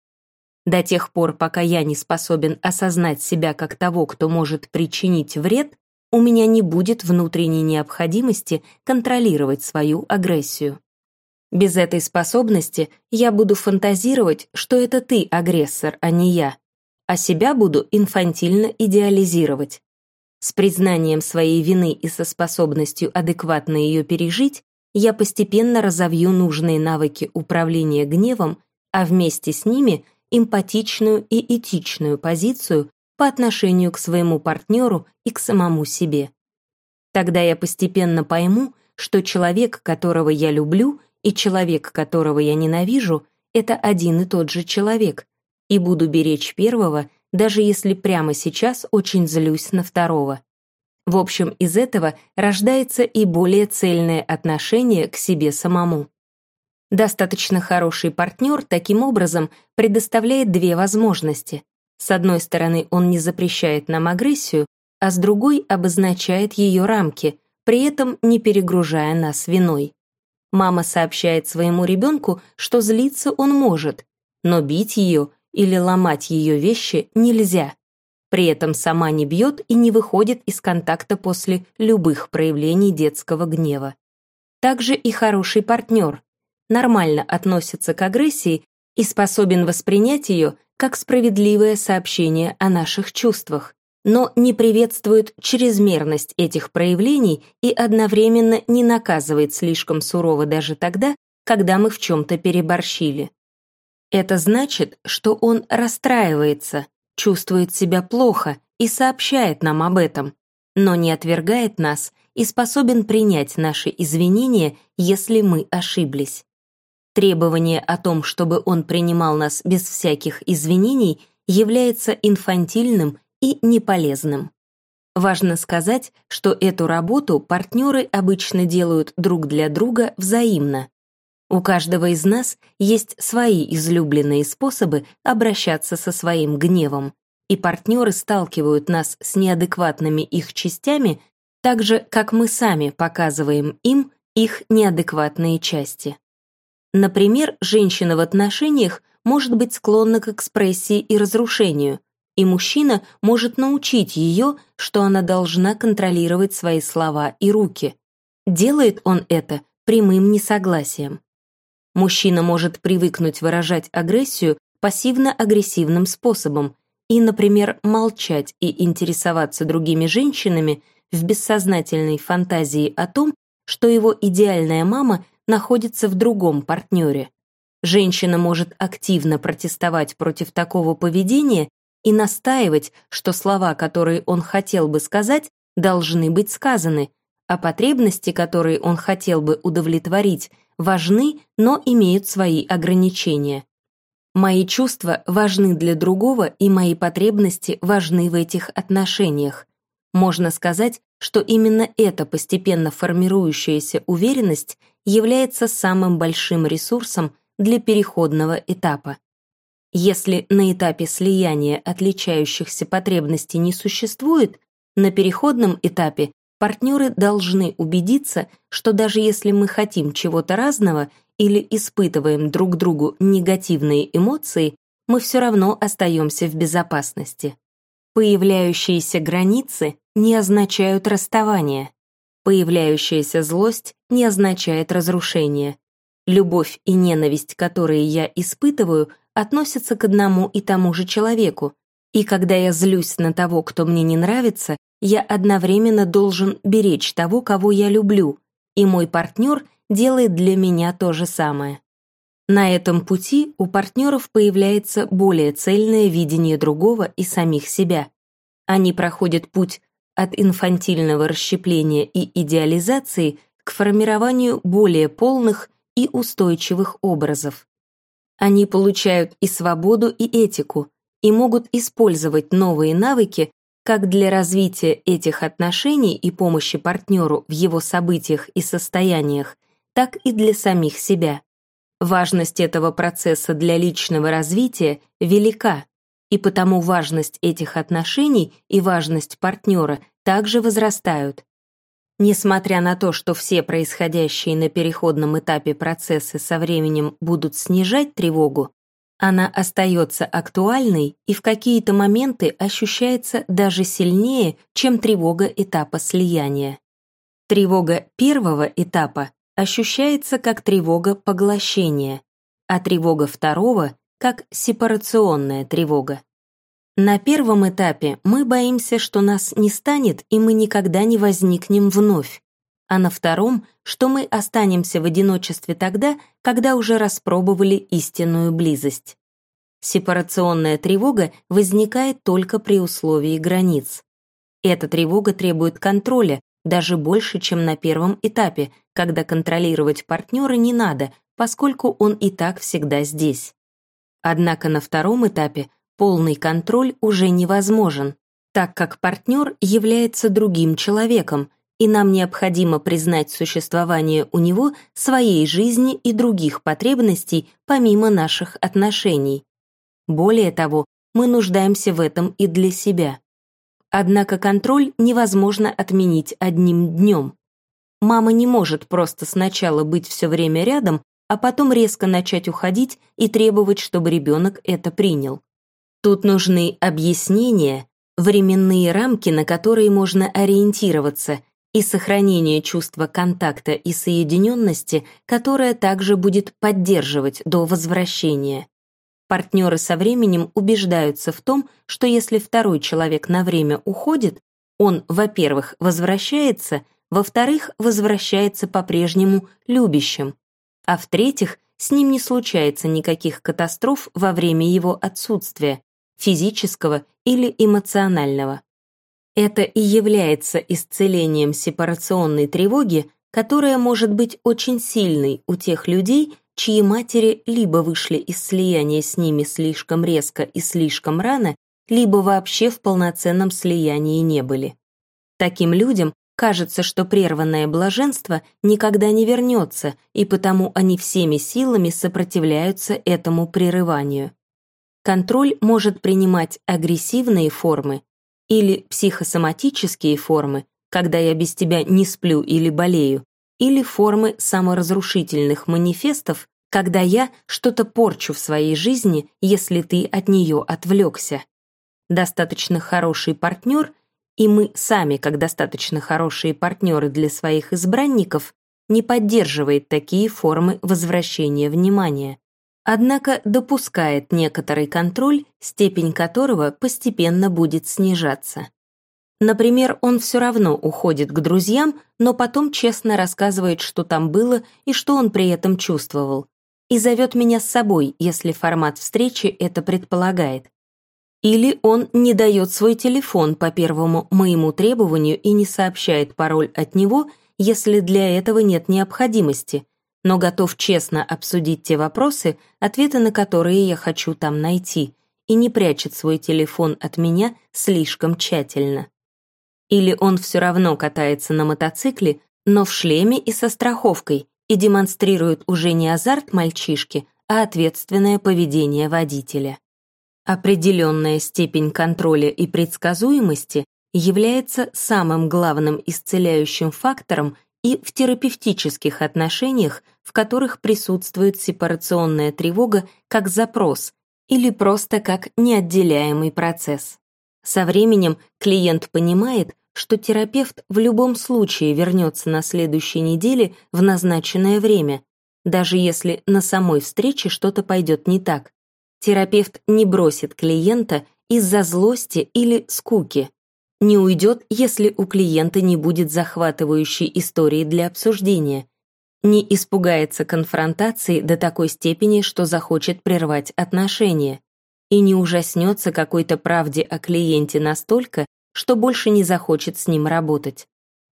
Speaker 1: До тех пор, пока я не способен осознать себя как того, кто может причинить вред, у меня не будет внутренней необходимости контролировать свою агрессию. Без этой способности я буду фантазировать, что это ты агрессор, а не я, а себя буду инфантильно идеализировать. С признанием своей вины и со способностью адекватно ее пережить, я постепенно разовью нужные навыки управления гневом, а вместе с ними эмпатичную и этичную позицию по отношению к своему партнеру и к самому себе. Тогда я постепенно пойму, что человек, которого я люблю, и человек, которого я ненавижу, это один и тот же человек, и буду беречь первого, даже если прямо сейчас очень злюсь на второго. В общем, из этого рождается и более цельное отношение к себе самому. Достаточно хороший партнер таким образом предоставляет две возможности. С одной стороны, он не запрещает нам агрессию, а с другой обозначает ее рамки, при этом не перегружая нас виной. Мама сообщает своему ребенку, что злиться он может, но бить ее или ломать ее вещи нельзя. При этом сама не бьет и не выходит из контакта после любых проявлений детского гнева. Также и хороший партнер нормально относится к агрессии и способен воспринять ее как справедливое сообщение о наших чувствах, но не приветствует чрезмерность этих проявлений и одновременно не наказывает слишком сурово даже тогда, когда мы в чем-то переборщили. Это значит, что он расстраивается, чувствует себя плохо и сообщает нам об этом, но не отвергает нас и способен принять наши извинения, если мы ошиблись. Требование о том, чтобы он принимал нас без всяких извинений, является инфантильным и неполезным. Важно сказать, что эту работу партнеры обычно делают друг для друга взаимно. У каждого из нас есть свои излюбленные способы обращаться со своим гневом, и партнеры сталкивают нас с неадекватными их частями, так же, как мы сами показываем им их неадекватные части. Например, женщина в отношениях может быть склонна к экспрессии и разрушению, и мужчина может научить ее, что она должна контролировать свои слова и руки. Делает он это прямым несогласием. Мужчина может привыкнуть выражать агрессию пассивно-агрессивным способом и, например, молчать и интересоваться другими женщинами в бессознательной фантазии о том, что его идеальная мама находится в другом партнере. Женщина может активно протестовать против такого поведения и настаивать, что слова, которые он хотел бы сказать, должны быть сказаны, а потребности, которые он хотел бы удовлетворить, важны, но имеют свои ограничения. Мои чувства важны для другого, и мои потребности важны в этих отношениях. Можно сказать, что именно эта постепенно формирующаяся уверенность является самым большим ресурсом для переходного этапа. Если на этапе слияния отличающихся потребностей не существует, на переходном этапе партнеры должны убедиться, что даже если мы хотим чего-то разного или испытываем друг другу негативные эмоции, мы все равно остаемся в безопасности. Появляющиеся границы не означают расставание. Появляющаяся злость не означает разрушение. Любовь и ненависть, которые я испытываю, относятся к одному и тому же человеку, и когда я злюсь на того, кто мне не нравится, я одновременно должен беречь того, кого я люблю, и мой партнер делает для меня то же самое. На этом пути у партнеров появляется более цельное видение другого и самих себя. Они проходят путь от инфантильного расщепления и идеализации к формированию более полных и устойчивых образов. Они получают и свободу, и этику, и могут использовать новые навыки как для развития этих отношений и помощи партнеру в его событиях и состояниях, так и для самих себя. Важность этого процесса для личного развития велика, и потому важность этих отношений и важность партнера также возрастают. Несмотря на то, что все происходящие на переходном этапе процессы со временем будут снижать тревогу, она остается актуальной и в какие-то моменты ощущается даже сильнее, чем тревога этапа слияния. Тревога первого этапа ощущается как тревога поглощения, а тревога второго — как сепарационная тревога. На первом этапе мы боимся, что нас не станет и мы никогда не возникнем вновь, а на втором, что мы останемся в одиночестве тогда, когда уже распробовали истинную близость. Сепарационная тревога возникает только при условии границ. Эта тревога требует контроля, даже больше, чем на первом этапе, когда контролировать партнера не надо, поскольку он и так всегда здесь. Однако на втором этапе полный контроль уже невозможен, так как партнер является другим человеком, и нам необходимо признать существование у него своей жизни и других потребностей помимо наших отношений. Более того, мы нуждаемся в этом и для себя. Однако контроль невозможно отменить одним днем. Мама не может просто сначала быть все время рядом, а потом резко начать уходить и требовать, чтобы ребенок это принял. Тут нужны объяснения, временные рамки, на которые можно ориентироваться, и сохранение чувства контакта и соединенности, которое также будет поддерживать до возвращения. Партнеры со временем убеждаются в том, что если второй человек на время уходит, он, во-первых, возвращается, во-вторых, возвращается по-прежнему любящим, а в-третьих, с ним не случается никаких катастроф во время его отсутствия, физического или эмоционального. Это и является исцелением сепарационной тревоги, которая может быть очень сильной у тех людей, чьи матери либо вышли из слияния с ними слишком резко и слишком рано, либо вообще в полноценном слиянии не были. Таким людям кажется, что прерванное блаженство никогда не вернется, и потому они всеми силами сопротивляются этому прерыванию. Контроль может принимать агрессивные формы или психосоматические формы, когда я без тебя не сплю или болею, или формы саморазрушительных манифестов, когда я что-то порчу в своей жизни, если ты от нее отвлекся. Достаточно хороший партнер, и мы сами, как достаточно хорошие партнеры для своих избранников, не поддерживает такие формы возвращения внимания. Однако допускает некоторый контроль, степень которого постепенно будет снижаться. Например, он все равно уходит к друзьям, но потом честно рассказывает, что там было и что он при этом чувствовал. И зовет меня с собой, если формат встречи это предполагает. Или он не дает свой телефон по первому моему требованию и не сообщает пароль от него, если для этого нет необходимости, но готов честно обсудить те вопросы, ответы на которые я хочу там найти, и не прячет свой телефон от меня слишком тщательно. Или он все равно катается на мотоцикле, но в шлеме и со страховкой, и демонстрирует уже не азарт мальчишки, а ответственное поведение водителя. Определенная степень контроля и предсказуемости является самым главным исцеляющим фактором и в терапевтических отношениях, в которых присутствует сепарационная тревога как запрос или просто как неотделяемый процесс. Со временем клиент понимает, что терапевт в любом случае вернется на следующей неделе в назначенное время, даже если на самой встрече что-то пойдет не так. Терапевт не бросит клиента из-за злости или скуки. Не уйдет, если у клиента не будет захватывающей истории для обсуждения. Не испугается конфронтации до такой степени, что захочет прервать отношения и не ужаснется какой-то правде о клиенте настолько, что больше не захочет с ним работать.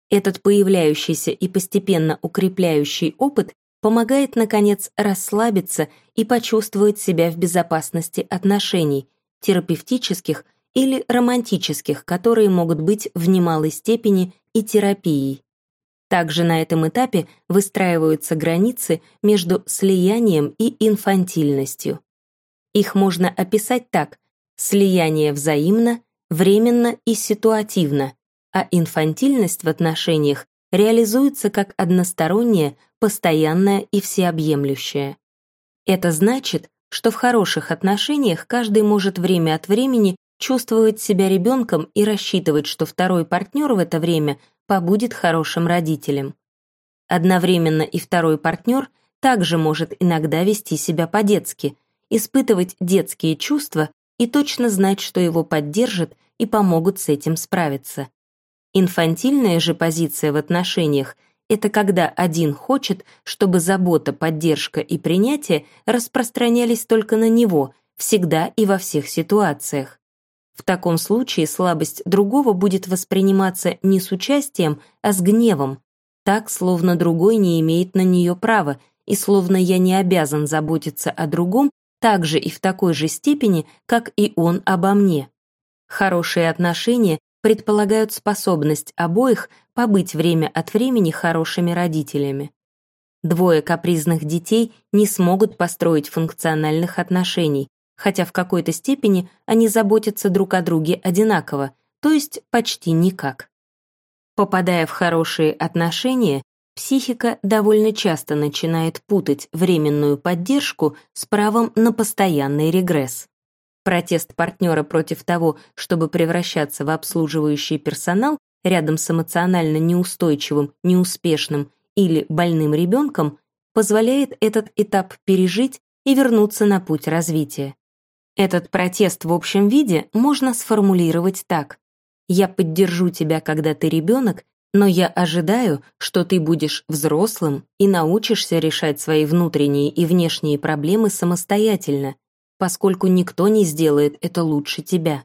Speaker 1: Этот появляющийся и постепенно укрепляющий опыт помогает, наконец, расслабиться и почувствовать себя в безопасности отношений, терапевтических или романтических, которые могут быть в немалой степени и терапией. Также на этом этапе выстраиваются границы между слиянием и инфантильностью. Их можно описать так – слияние взаимно, временно и ситуативно, а инфантильность в отношениях реализуется как односторонняя, постоянная и всеобъемлющая. Это значит, что в хороших отношениях каждый может время от времени чувствовать себя ребенком и рассчитывать, что второй партнер в это время побудет хорошим родителем. Одновременно и второй партнер также может иногда вести себя по-детски – испытывать детские чувства и точно знать, что его поддержат и помогут с этим справиться. Инфантильная же позиция в отношениях — это когда один хочет, чтобы забота, поддержка и принятие распространялись только на него, всегда и во всех ситуациях. В таком случае слабость другого будет восприниматься не с участием, а с гневом, так, словно другой не имеет на нее права, и словно я не обязан заботиться о другом так же и в такой же степени, как и он обо мне. Хорошие отношения предполагают способность обоих побыть время от времени хорошими родителями. Двое капризных детей не смогут построить функциональных отношений, хотя в какой-то степени они заботятся друг о друге одинаково, то есть почти никак. Попадая в хорошие отношения, Психика довольно часто начинает путать временную поддержку с правом на постоянный регресс. Протест партнера против того, чтобы превращаться в обслуживающий персонал рядом с эмоционально неустойчивым, неуспешным или больным ребенком, позволяет этот этап пережить и вернуться на путь развития. Этот протест в общем виде можно сформулировать так. «Я поддержу тебя, когда ты ребенок, но я ожидаю, что ты будешь взрослым и научишься решать свои внутренние и внешние проблемы самостоятельно, поскольку никто не сделает это лучше тебя.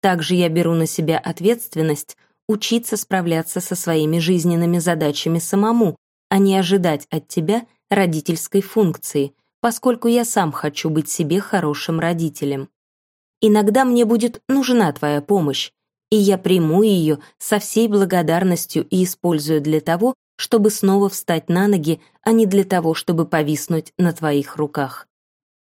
Speaker 1: Также я беру на себя ответственность учиться справляться со своими жизненными задачами самому, а не ожидать от тебя родительской функции, поскольку я сам хочу быть себе хорошим родителем. Иногда мне будет нужна твоя помощь, и я приму ее со всей благодарностью и использую для того, чтобы снова встать на ноги, а не для того, чтобы повиснуть на твоих руках.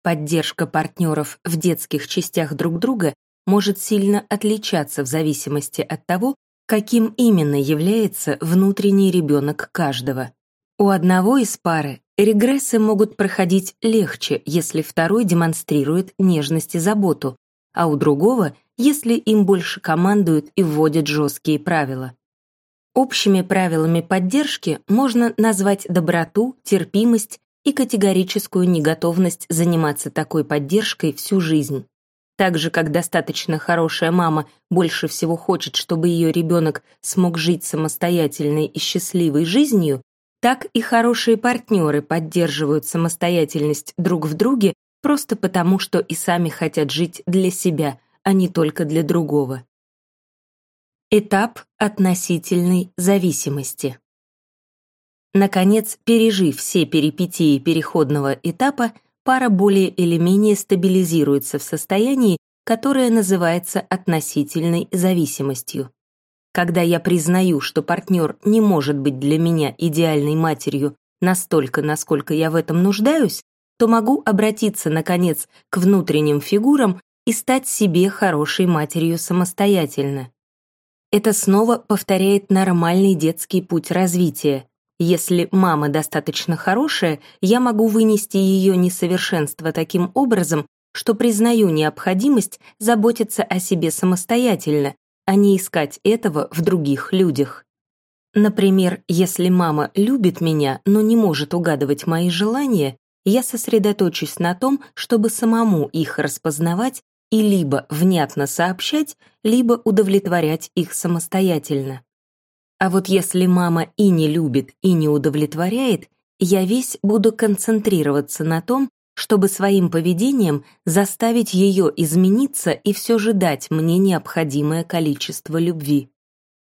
Speaker 1: Поддержка партнеров в детских частях друг друга может сильно отличаться в зависимости от того, каким именно является внутренний ребенок каждого. У одного из пары регрессы могут проходить легче, если второй демонстрирует нежность и заботу, а у другого, если им больше командуют и вводят жесткие правила. Общими правилами поддержки можно назвать доброту, терпимость и категорическую неготовность заниматься такой поддержкой всю жизнь. Так же, как достаточно хорошая мама больше всего хочет, чтобы ее ребенок смог жить самостоятельной и счастливой жизнью, так и хорошие партнеры поддерживают самостоятельность друг в друге просто потому, что и сами хотят жить для себя, а не только для другого. Этап относительной зависимости. Наконец, пережив все перипетии переходного этапа, пара более или менее стабилизируется в состоянии, которое называется относительной зависимостью. Когда я признаю, что партнер не может быть для меня идеальной матерью настолько, насколько я в этом нуждаюсь, то могу обратиться, наконец, к внутренним фигурам и стать себе хорошей матерью самостоятельно. Это снова повторяет нормальный детский путь развития. Если мама достаточно хорошая, я могу вынести ее несовершенство таким образом, что признаю необходимость заботиться о себе самостоятельно, а не искать этого в других людях. Например, если мама любит меня, но не может угадывать мои желания, я сосредоточусь на том, чтобы самому их распознавать и либо внятно сообщать, либо удовлетворять их самостоятельно. А вот если мама и не любит, и не удовлетворяет, я весь буду концентрироваться на том, чтобы своим поведением заставить ее измениться и все же дать мне необходимое количество любви.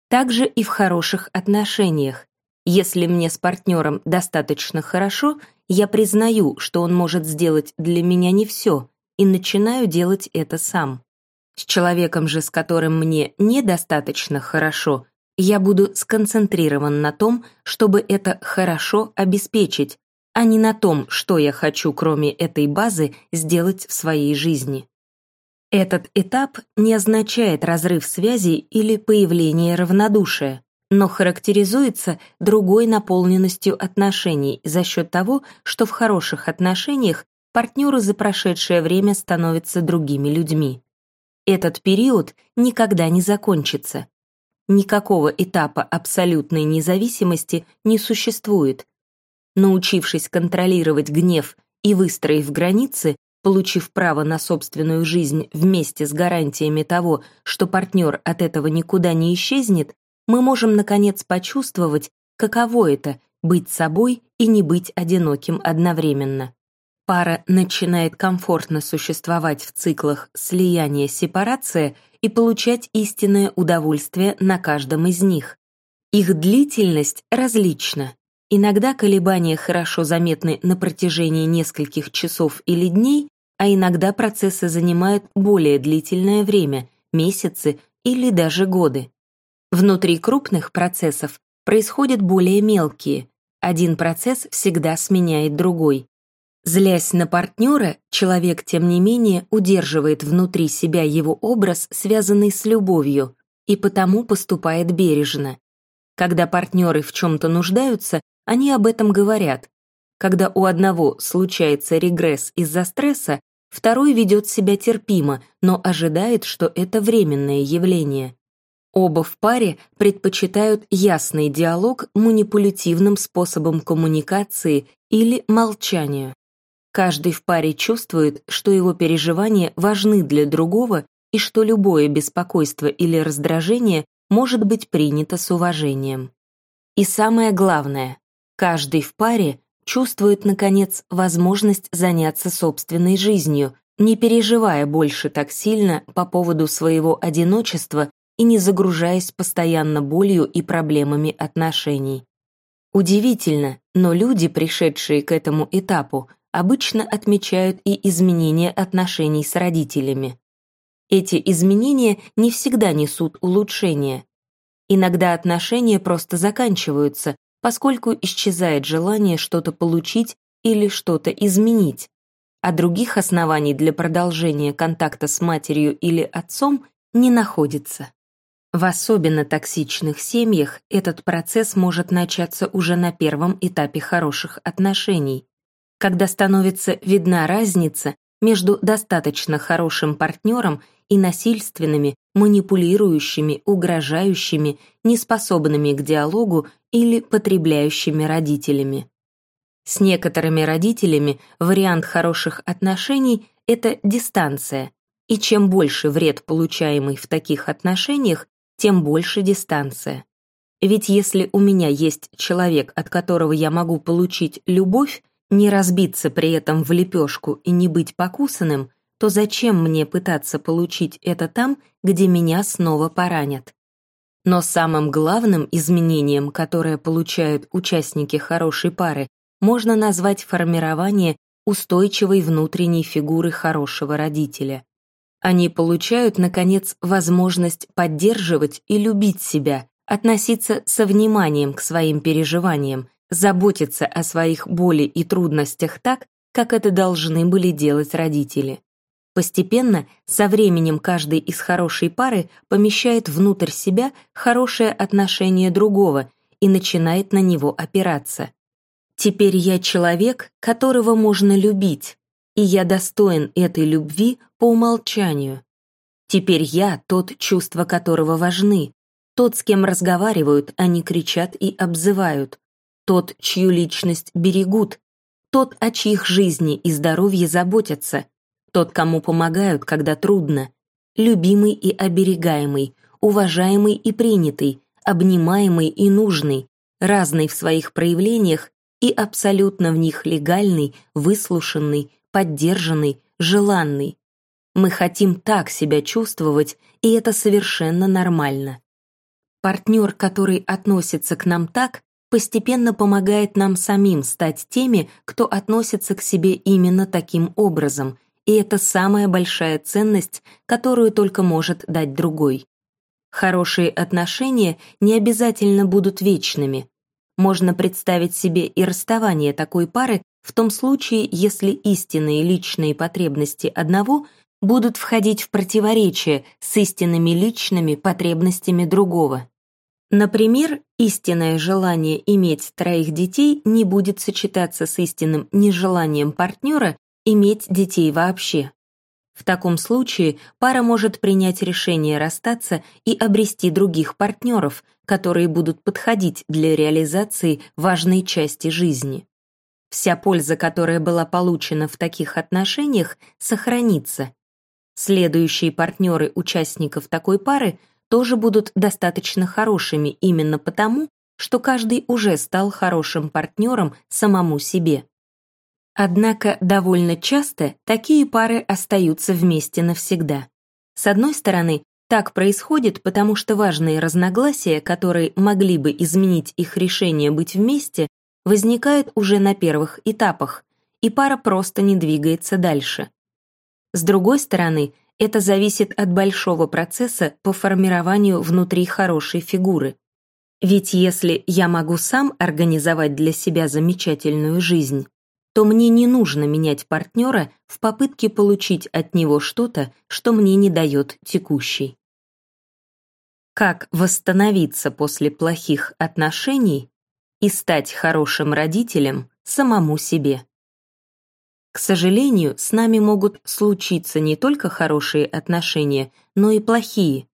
Speaker 1: Также и в хороших отношениях. Если мне с партнером достаточно хорошо, я признаю, что он может сделать для меня не все, и начинаю делать это сам. С человеком же, с которым мне недостаточно хорошо, я буду сконцентрирован на том, чтобы это хорошо обеспечить, а не на том, что я хочу, кроме этой базы, сделать в своей жизни. Этот этап не означает разрыв связи или появление равнодушия, но характеризуется другой наполненностью отношений за счет того, что в хороших отношениях партнеры за прошедшее время становятся другими людьми. Этот период никогда не закончится. Никакого этапа абсолютной независимости не существует. Научившись контролировать гнев и выстроив границы, получив право на собственную жизнь вместе с гарантиями того, что партнер от этого никуда не исчезнет, мы можем наконец почувствовать, каково это — быть собой и не быть одиноким одновременно пара начинает комфортно существовать в циклах слияния-сепарация и получать истинное удовольствие на каждом из них. Их длительность различна. Иногда колебания хорошо заметны на протяжении нескольких часов или дней, а иногда процессы занимают более длительное время, месяцы или даже годы. Внутри крупных процессов происходят более мелкие. Один процесс всегда сменяет другой. Злясь на партнера, человек, тем не менее, удерживает внутри себя его образ, связанный с любовью, и потому поступает бережно. Когда партнеры в чем-то нуждаются, они об этом говорят. Когда у одного случается регресс из-за стресса, второй ведет себя терпимо, но ожидает, что это временное явление. Оба в паре предпочитают ясный диалог манипулятивным способом коммуникации или молчанию. Каждый в паре чувствует, что его переживания важны для другого и что любое беспокойство или раздражение может быть принято с уважением. И самое главное, каждый в паре чувствует, наконец, возможность заняться собственной жизнью, не переживая больше так сильно по поводу своего одиночества и не загружаясь постоянно болью и проблемами отношений. Удивительно, но люди, пришедшие к этому этапу, обычно отмечают и изменения отношений с родителями. Эти изменения не всегда несут улучшения. Иногда отношения просто заканчиваются, поскольку исчезает желание что-то получить или что-то изменить. а других оснований для продолжения контакта с матерью или отцом не находится. В особенно токсичных семьях этот процесс может начаться уже на первом этапе хороших отношений, когда становится видна разница между достаточно хорошим партнером и насильственными, манипулирующими, угрожающими, неспособными к диалогу или потребляющими родителями. С некоторыми родителями вариант хороших отношений — это дистанция, и чем больше вред, получаемый в таких отношениях, тем больше дистанция. Ведь если у меня есть человек, от которого я могу получить любовь, не разбиться при этом в лепешку и не быть покусанным, то зачем мне пытаться получить это там, где меня снова поранят? Но самым главным изменением, которое получают участники хорошей пары, можно назвать формирование устойчивой внутренней фигуры хорошего родителя. Они получают, наконец, возможность поддерживать и любить себя, относиться со вниманием к своим переживаниям, заботиться о своих боли и трудностях так, как это должны были делать родители. Постепенно, со временем каждый из хорошей пары помещает внутрь себя хорошее отношение другого и начинает на него опираться. Теперь я человек, которого можно любить, и я достоин этой любви по умолчанию. Теперь я тот, чувства которого важны, тот, с кем разговаривают, не кричат и обзывают, тот, чью личность берегут, тот, о чьих жизни и здоровье заботятся, тот, кому помогают, когда трудно, любимый и оберегаемый, уважаемый и принятый, обнимаемый и нужный, разный в своих проявлениях и абсолютно в них легальный, выслушанный, поддержанный, желанный. Мы хотим так себя чувствовать, и это совершенно нормально. Партнер, который относится к нам так, постепенно помогает нам самим стать теми, кто относится к себе именно таким образом, и это самая большая ценность, которую только может дать другой. Хорошие отношения не обязательно будут вечными. Можно представить себе и расставание такой пары в том случае, если истинные личные потребности одного будут входить в противоречие с истинными личными потребностями другого. Например, истинное желание иметь троих детей не будет сочетаться с истинным нежеланием партнера иметь детей вообще. В таком случае пара может принять решение расстаться и обрести других партнеров, которые будут подходить для реализации важной части жизни. Вся польза, которая была получена в таких отношениях, сохранится. Следующие партнеры участников такой пары тоже будут достаточно хорошими именно потому, что каждый уже стал хорошим партнером самому себе. Однако довольно часто такие пары остаются вместе навсегда. С одной стороны, так происходит, потому что важные разногласия, которые могли бы изменить их решение быть вместе, возникает уже на первых этапах, и пара просто не двигается дальше. С другой стороны, это зависит от большого процесса по формированию внутри хорошей фигуры. Ведь если я могу сам организовать для себя замечательную жизнь, то мне не нужно менять партнера в попытке получить от него что-то, что мне не дает текущий. Как восстановиться после плохих отношений и стать хорошим родителем самому себе. К сожалению, с нами могут случиться не только хорошие отношения, но и плохие.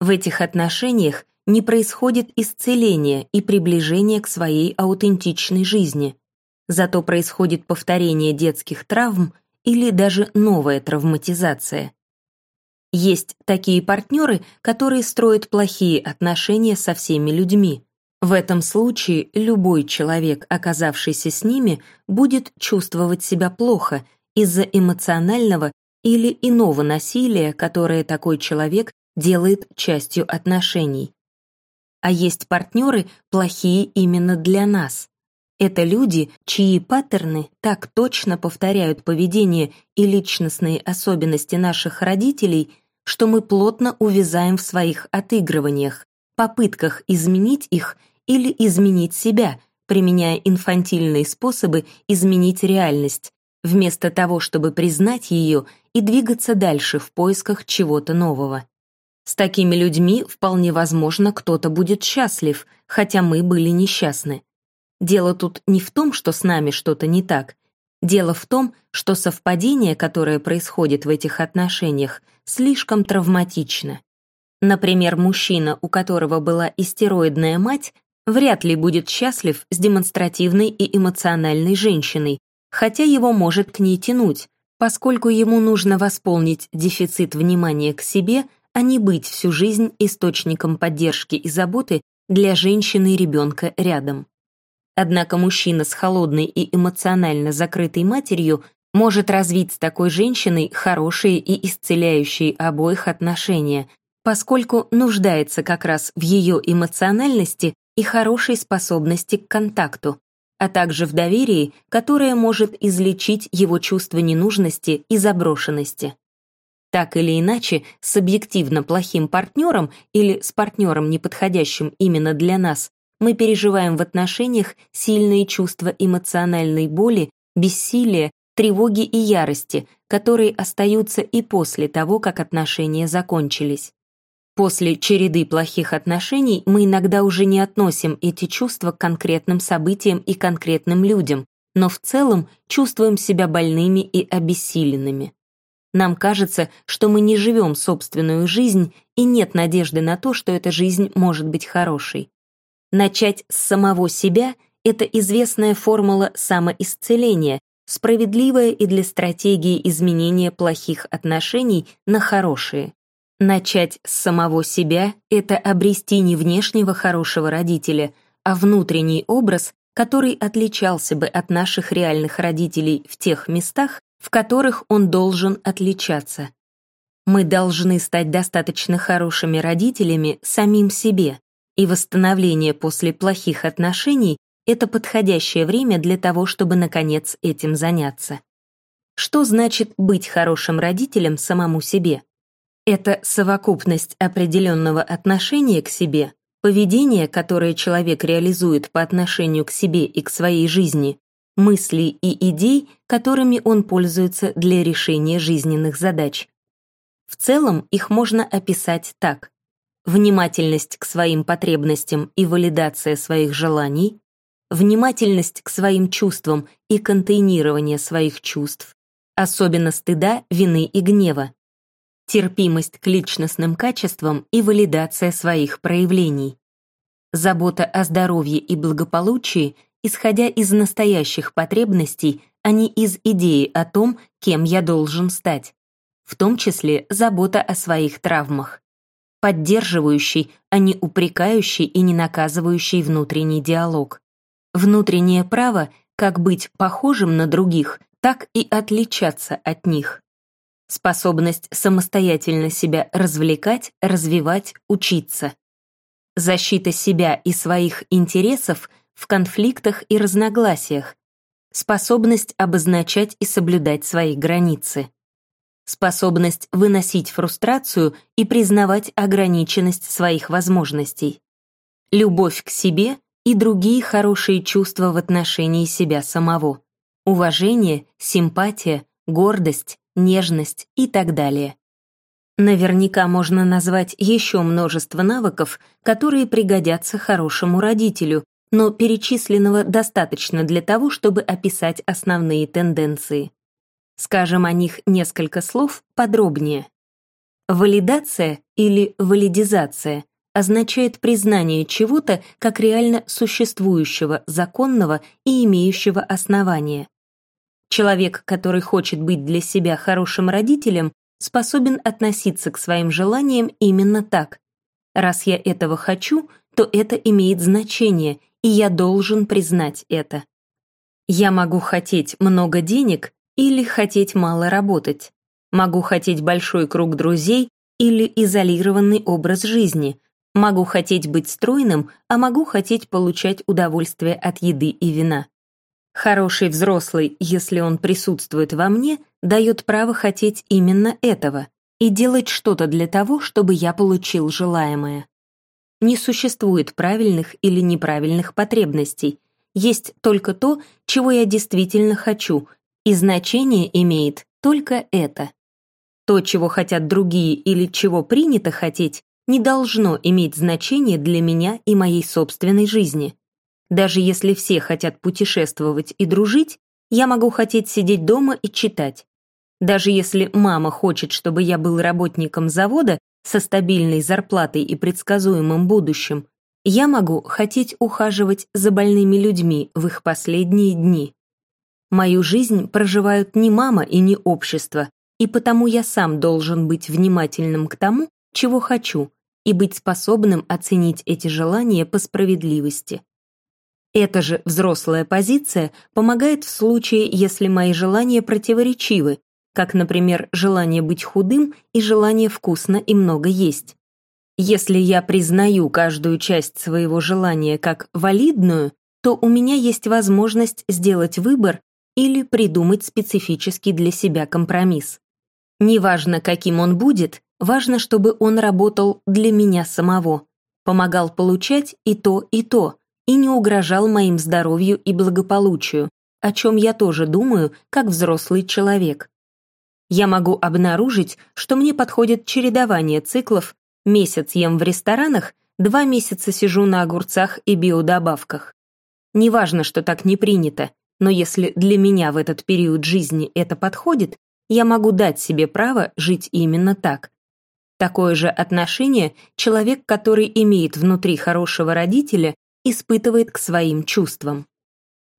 Speaker 1: В этих отношениях не происходит исцеления и приближения к своей аутентичной жизни. Зато происходит повторение детских травм или даже новая травматизация. Есть такие партнеры, которые строят плохие отношения со всеми людьми, в этом случае любой человек, оказавшийся с ними, будет чувствовать себя плохо из-за эмоционального или иного насилия, которое такой человек делает частью отношений. А есть партнеры, плохие именно для нас. Это люди, чьи паттерны так точно повторяют поведение и личностные особенности наших родителей, что мы плотно увязаем в своих отыгрываниях, попытках изменить их или изменить себя, применяя инфантильные способы изменить реальность, вместо того, чтобы признать ее и двигаться дальше в поисках чего-то нового. С такими людьми вполне возможно кто-то будет счастлив, хотя мы были несчастны. Дело тут не в том, что с нами что-то не так. Дело в том, что совпадение, которое происходит в этих отношениях, слишком травматично. Например, мужчина, у которого была истероидная мать, вряд ли будет счастлив с демонстративной и эмоциональной женщиной, хотя его может к ней тянуть, поскольку ему нужно восполнить дефицит внимания к себе, а не быть всю жизнь источником поддержки и заботы для женщины и ребенка рядом. Однако мужчина с холодной и эмоционально закрытой матерью может развить с такой женщиной хорошие и исцеляющие обоих отношения, поскольку нуждается как раз в ее эмоциональности и хорошей способности к контакту, а также в доверии, которое может излечить его чувство ненужности и заброшенности. Так или иначе, с объективно плохим партнером или с партнером, неподходящим именно для нас, мы переживаем в отношениях сильные чувства эмоциональной боли, бессилия, тревоги и ярости, которые остаются и после того, как отношения закончились. После череды плохих отношений мы иногда уже не относим эти чувства к конкретным событиям и конкретным людям, но в целом чувствуем себя больными и обессиленными. Нам кажется, что мы не живем собственную жизнь, и нет надежды на то, что эта жизнь может быть хорошей. Начать с самого себя — это известная формула самоисцеления, справедливая и для стратегии изменения плохих отношений на хорошие. Начать с самого себя — это обрести не внешнего хорошего родителя, а внутренний образ, который отличался бы от наших реальных родителей в тех местах, в которых он должен отличаться. Мы должны стать достаточно хорошими родителями самим себе, и восстановление после плохих отношений — это подходящее время для того, чтобы, наконец, этим заняться. Что значит быть хорошим родителем самому себе? Это совокупность определенного отношения к себе, поведения, которое человек реализует по отношению к себе и к своей жизни, мыслей и идей, которыми он пользуется для решения жизненных задач. В целом их можно описать так внимательность к своим потребностям и валидация своих желаний, внимательность к своим чувствам и контейнирование своих чувств, особенно стыда, вины и гнева, терпимость к личностным качествам и валидация своих проявлений, забота о здоровье и благополучии, исходя из настоящих потребностей, а не из идеи о том, кем я должен стать, в том числе забота о своих травмах поддерживающий, а не упрекающий и не наказывающий внутренний диалог. Внутреннее право как быть похожим на других, так и отличаться от них. Способность самостоятельно себя развлекать, развивать, учиться. Защита себя и своих интересов в конфликтах и разногласиях. Способность обозначать и соблюдать свои границы способность выносить фрустрацию и признавать ограниченность своих возможностей, любовь к себе и другие хорошие чувства в отношении себя самого, уважение, симпатия, гордость, нежность и так далее. Наверняка можно назвать еще множество навыков, которые пригодятся хорошему родителю, но перечисленного достаточно для того, чтобы описать основные тенденции. Скажем о них несколько слов подробнее. Валидация или валидизация означает признание чего-то как реально существующего, законного и имеющего основания. Человек, который хочет быть для себя хорошим родителем, способен относиться к своим желаниям именно так. Раз я этого хочу, то это имеет значение, и я должен признать это. Я могу хотеть много денег, или хотеть мало работать. Могу хотеть большой круг друзей или изолированный образ жизни. Могу хотеть быть стройным, а могу хотеть получать удовольствие от еды и вина. Хороший взрослый, если он присутствует во мне, дает право хотеть именно этого и делать что-то для того, чтобы я получил желаемое. Не существует правильных или неправильных потребностей. Есть только то, чего я действительно хочу, И значение имеет только это. То, чего хотят другие или чего принято хотеть, не должно иметь значения для меня и моей собственной жизни. Даже если все хотят путешествовать и дружить, я могу хотеть сидеть дома и читать. Даже если мама хочет, чтобы я был работником завода со стабильной зарплатой и предсказуемым будущим, я могу хотеть ухаживать за больными людьми в их последние дни. Мою жизнь проживают не мама и не общество, и потому я сам должен быть внимательным к тому, чего хочу, и быть способным оценить эти желания по справедливости. Эта же взрослая позиция помогает в случае, если мои желания противоречивы, как, например, желание быть худым и желание вкусно и много есть. Если я признаю каждую часть своего желания как валидную, то у меня есть возможность сделать выбор или придумать специфический для себя компромисс. Неважно, каким он будет, важно, чтобы он работал для меня самого, помогал получать и то, и то, и не угрожал моим здоровью и благополучию, о чем я тоже думаю, как взрослый человек. Я могу обнаружить, что мне подходит чередование циклов месяц ем в ресторанах, два месяца сижу на огурцах и биодобавках. Неважно, что так не принято, но если для меня в этот период жизни это подходит, я могу дать себе право жить именно так. Такое же отношение человек, который имеет внутри хорошего родителя, испытывает к своим чувствам.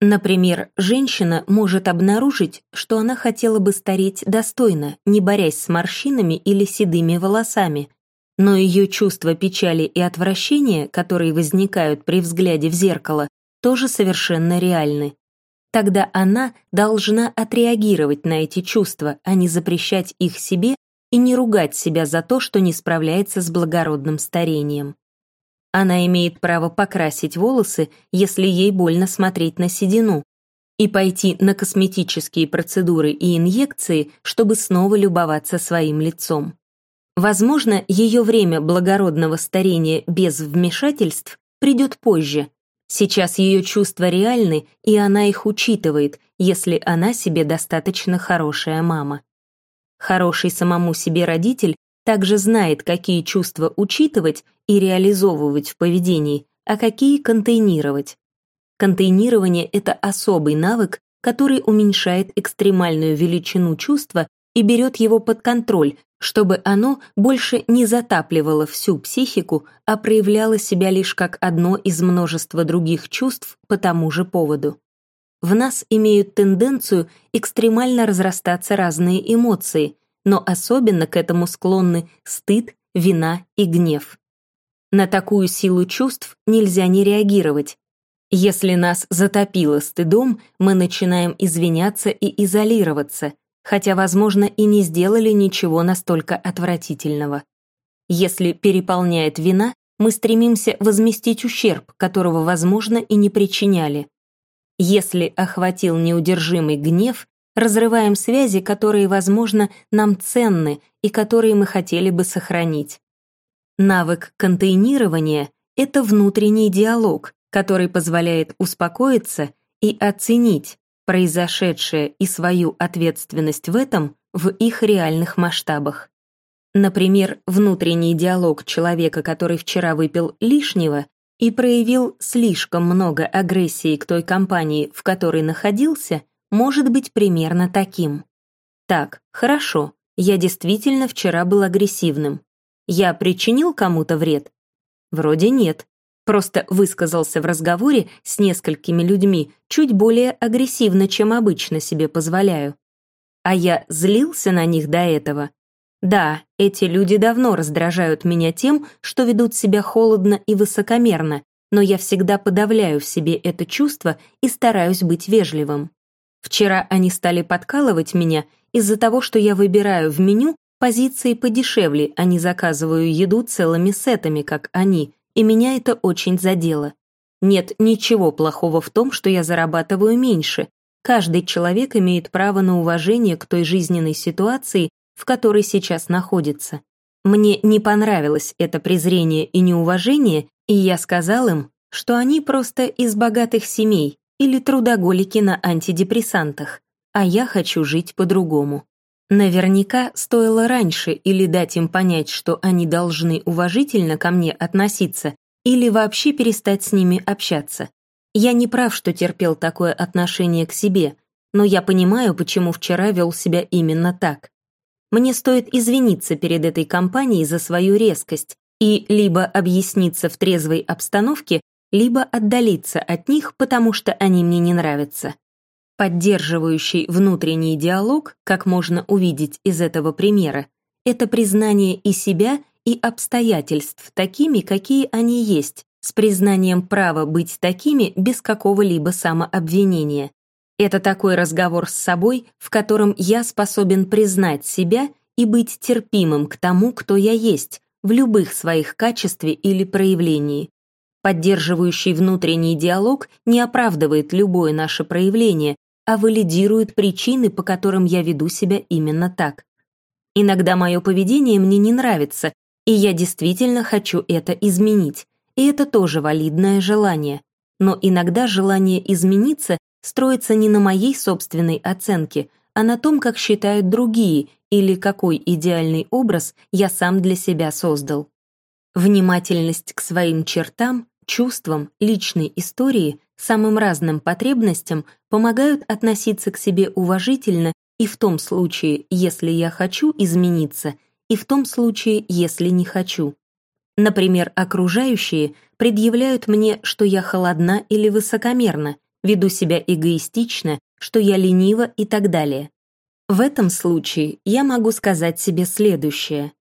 Speaker 1: Например, женщина может обнаружить, что она хотела бы стареть достойно, не борясь с морщинами или седыми волосами, но ее чувства печали и отвращения, которые возникают при взгляде в зеркало, тоже совершенно реальны. Тогда она должна отреагировать на эти чувства, а не запрещать их себе и не ругать себя за то, что не справляется с благородным старением. Она имеет право покрасить волосы, если ей больно смотреть на седину, и пойти на косметические процедуры и инъекции, чтобы снова любоваться своим лицом. Возможно, ее время благородного старения без вмешательств придет позже. Сейчас ее чувства реальны, и она их учитывает, если она себе достаточно хорошая мама. Хороший самому себе родитель также знает, какие чувства учитывать и реализовывать в поведении, а какие контейнировать. Контейнирование — это особый навык, который уменьшает экстремальную величину чувства и берет его под контроль, чтобы оно больше не затапливало всю психику, а проявляло себя лишь как одно из множества других чувств по тому же поводу. В нас имеют тенденцию экстремально разрастаться разные эмоции, но особенно к этому склонны стыд, вина и гнев. На такую силу чувств нельзя не реагировать. Если нас затопило стыдом, мы начинаем извиняться и изолироваться, хотя, возможно, и не сделали ничего настолько отвратительного. Если переполняет вина, мы стремимся возместить ущерб, которого, возможно, и не причиняли. Если охватил неудержимый гнев, разрываем связи, которые, возможно, нам ценны и которые мы хотели бы сохранить. Навык контейнирования — это внутренний диалог, который позволяет успокоиться и оценить произошедшее и свою ответственность в этом в их реальных масштабах. Например, внутренний диалог человека, который вчера выпил лишнего и проявил слишком много агрессии к той компании, в которой находился, может быть примерно таким. Так, хорошо, я действительно вчера был агрессивным. Я причинил кому-то вред? Вроде нет. Просто высказался в разговоре с несколькими людьми чуть более агрессивно, чем обычно себе позволяю. А я злился на них до этого. Да, эти люди давно раздражают меня тем, что ведут себя холодно и высокомерно, но я всегда подавляю в себе это чувство и стараюсь быть вежливым. Вчера они стали подкалывать меня из-за того, что я выбираю в меню позиции подешевле, а не заказываю еду целыми сетами, как они, и меня это очень задело. Нет ничего плохого в том, что я зарабатываю меньше. Каждый человек имеет право на уважение к той жизненной ситуации, в которой сейчас находится. Мне не понравилось это презрение и неуважение, и я сказал им, что они просто из богатых семей, или трудоголики на антидепрессантах. а я хочу жить по-другому. Наверняка стоило раньше или дать им понять, что они должны уважительно ко мне относиться, или вообще перестать с ними общаться. Я не прав, что терпел такое отношение к себе, но я понимаю, почему вчера вел себя именно так. Мне стоит извиниться перед этой компанией за свою резкость и либо объясниться в трезвой обстановке, либо отдалиться от них, потому что они мне не нравятся. Поддерживающий внутренний диалог, как можно увидеть из этого примера, это признание и себя, и обстоятельств такими, какие они есть, с признанием права быть такими без какого-либо самообвинения. Это такой разговор с собой, в котором я способен признать себя и быть терпимым к тому, кто я есть, в любых своих качестве или проявлении. Поддерживающий внутренний диалог не оправдывает любое наше проявление, а валидирует причины, по которым я веду себя именно так. Иногда мое поведение мне не нравится, и я действительно хочу это изменить, и это тоже валидное желание. Но иногда желание измениться строится не на моей собственной оценке, а на том, как считают другие или какой идеальный образ я сам для себя создал. Внимательность к своим чертам, чувствам, личной истории, самым разным потребностям помогают относиться к себе уважительно и в том случае, если я хочу измениться, и в том случае, если не хочу. Например, окружающие предъявляют мне, что я холодна или высокомерна, веду себя эгоистично, что я ленива и так далее. В этом случае я могу сказать себе следующее.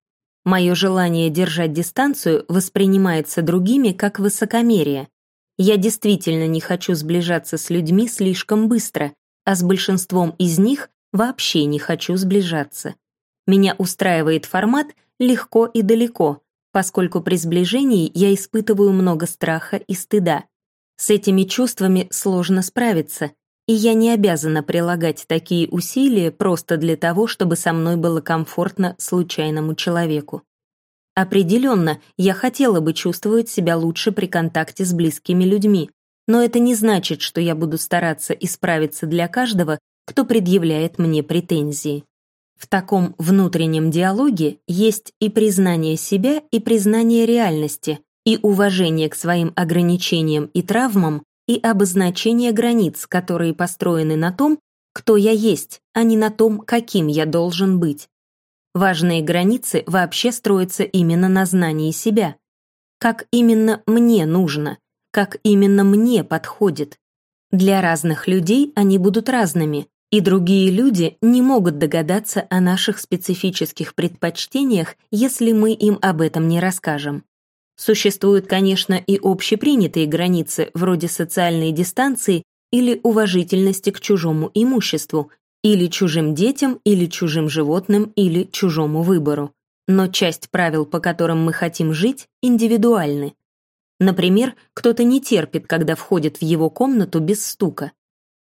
Speaker 1: Мое желание держать дистанцию воспринимается другими как высокомерие. Я действительно не хочу сближаться с людьми слишком быстро, а с большинством из них вообще не хочу сближаться. Меня устраивает формат легко и далеко, поскольку при сближении я испытываю много страха и стыда. С этими чувствами сложно справиться, и я не обязана прилагать такие усилия просто для того, чтобы со мной было комфортно случайному человеку. Определенно, я хотела бы чувствовать себя лучше при контакте с близкими людьми, но это не значит, что я буду стараться исправиться для каждого, кто предъявляет мне претензии. В таком внутреннем диалоге есть и признание себя, и признание реальности, и уважение к своим ограничениям и травмам, и обозначение границ, которые построены на том, кто я есть, а не на том, каким я должен быть. Важные границы вообще строятся именно на знании себя. Как именно мне нужно, как именно мне подходит. Для разных людей они будут разными, и другие люди не могут догадаться о наших специфических предпочтениях, если мы им об этом не расскажем. Существуют, конечно, и общепринятые границы, вроде социальной дистанции или уважительности к чужому имуществу, или чужим детям, или чужим животным, или чужому выбору. Но часть правил, по которым мы хотим жить, индивидуальны. Например, кто-то не терпит, когда входит в его комнату без стука,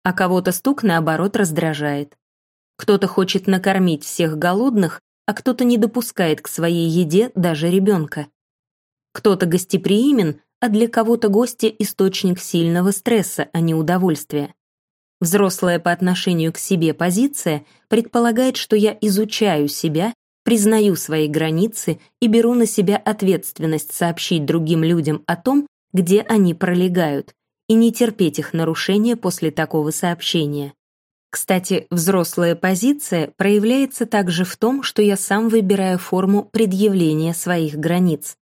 Speaker 1: а кого-то стук, наоборот, раздражает. Кто-то хочет накормить всех голодных, а кто-то не допускает к своей еде даже ребенка. Кто-то гостеприимен, а для кого-то гости – источник сильного стресса, а не удовольствия. Взрослая по отношению к себе позиция предполагает, что я изучаю себя, признаю свои границы и беру на себя ответственность сообщить другим людям о том, где они пролегают, и не терпеть их нарушения после такого сообщения. Кстати, взрослая позиция проявляется также в том, что я сам выбираю форму предъявления своих границ.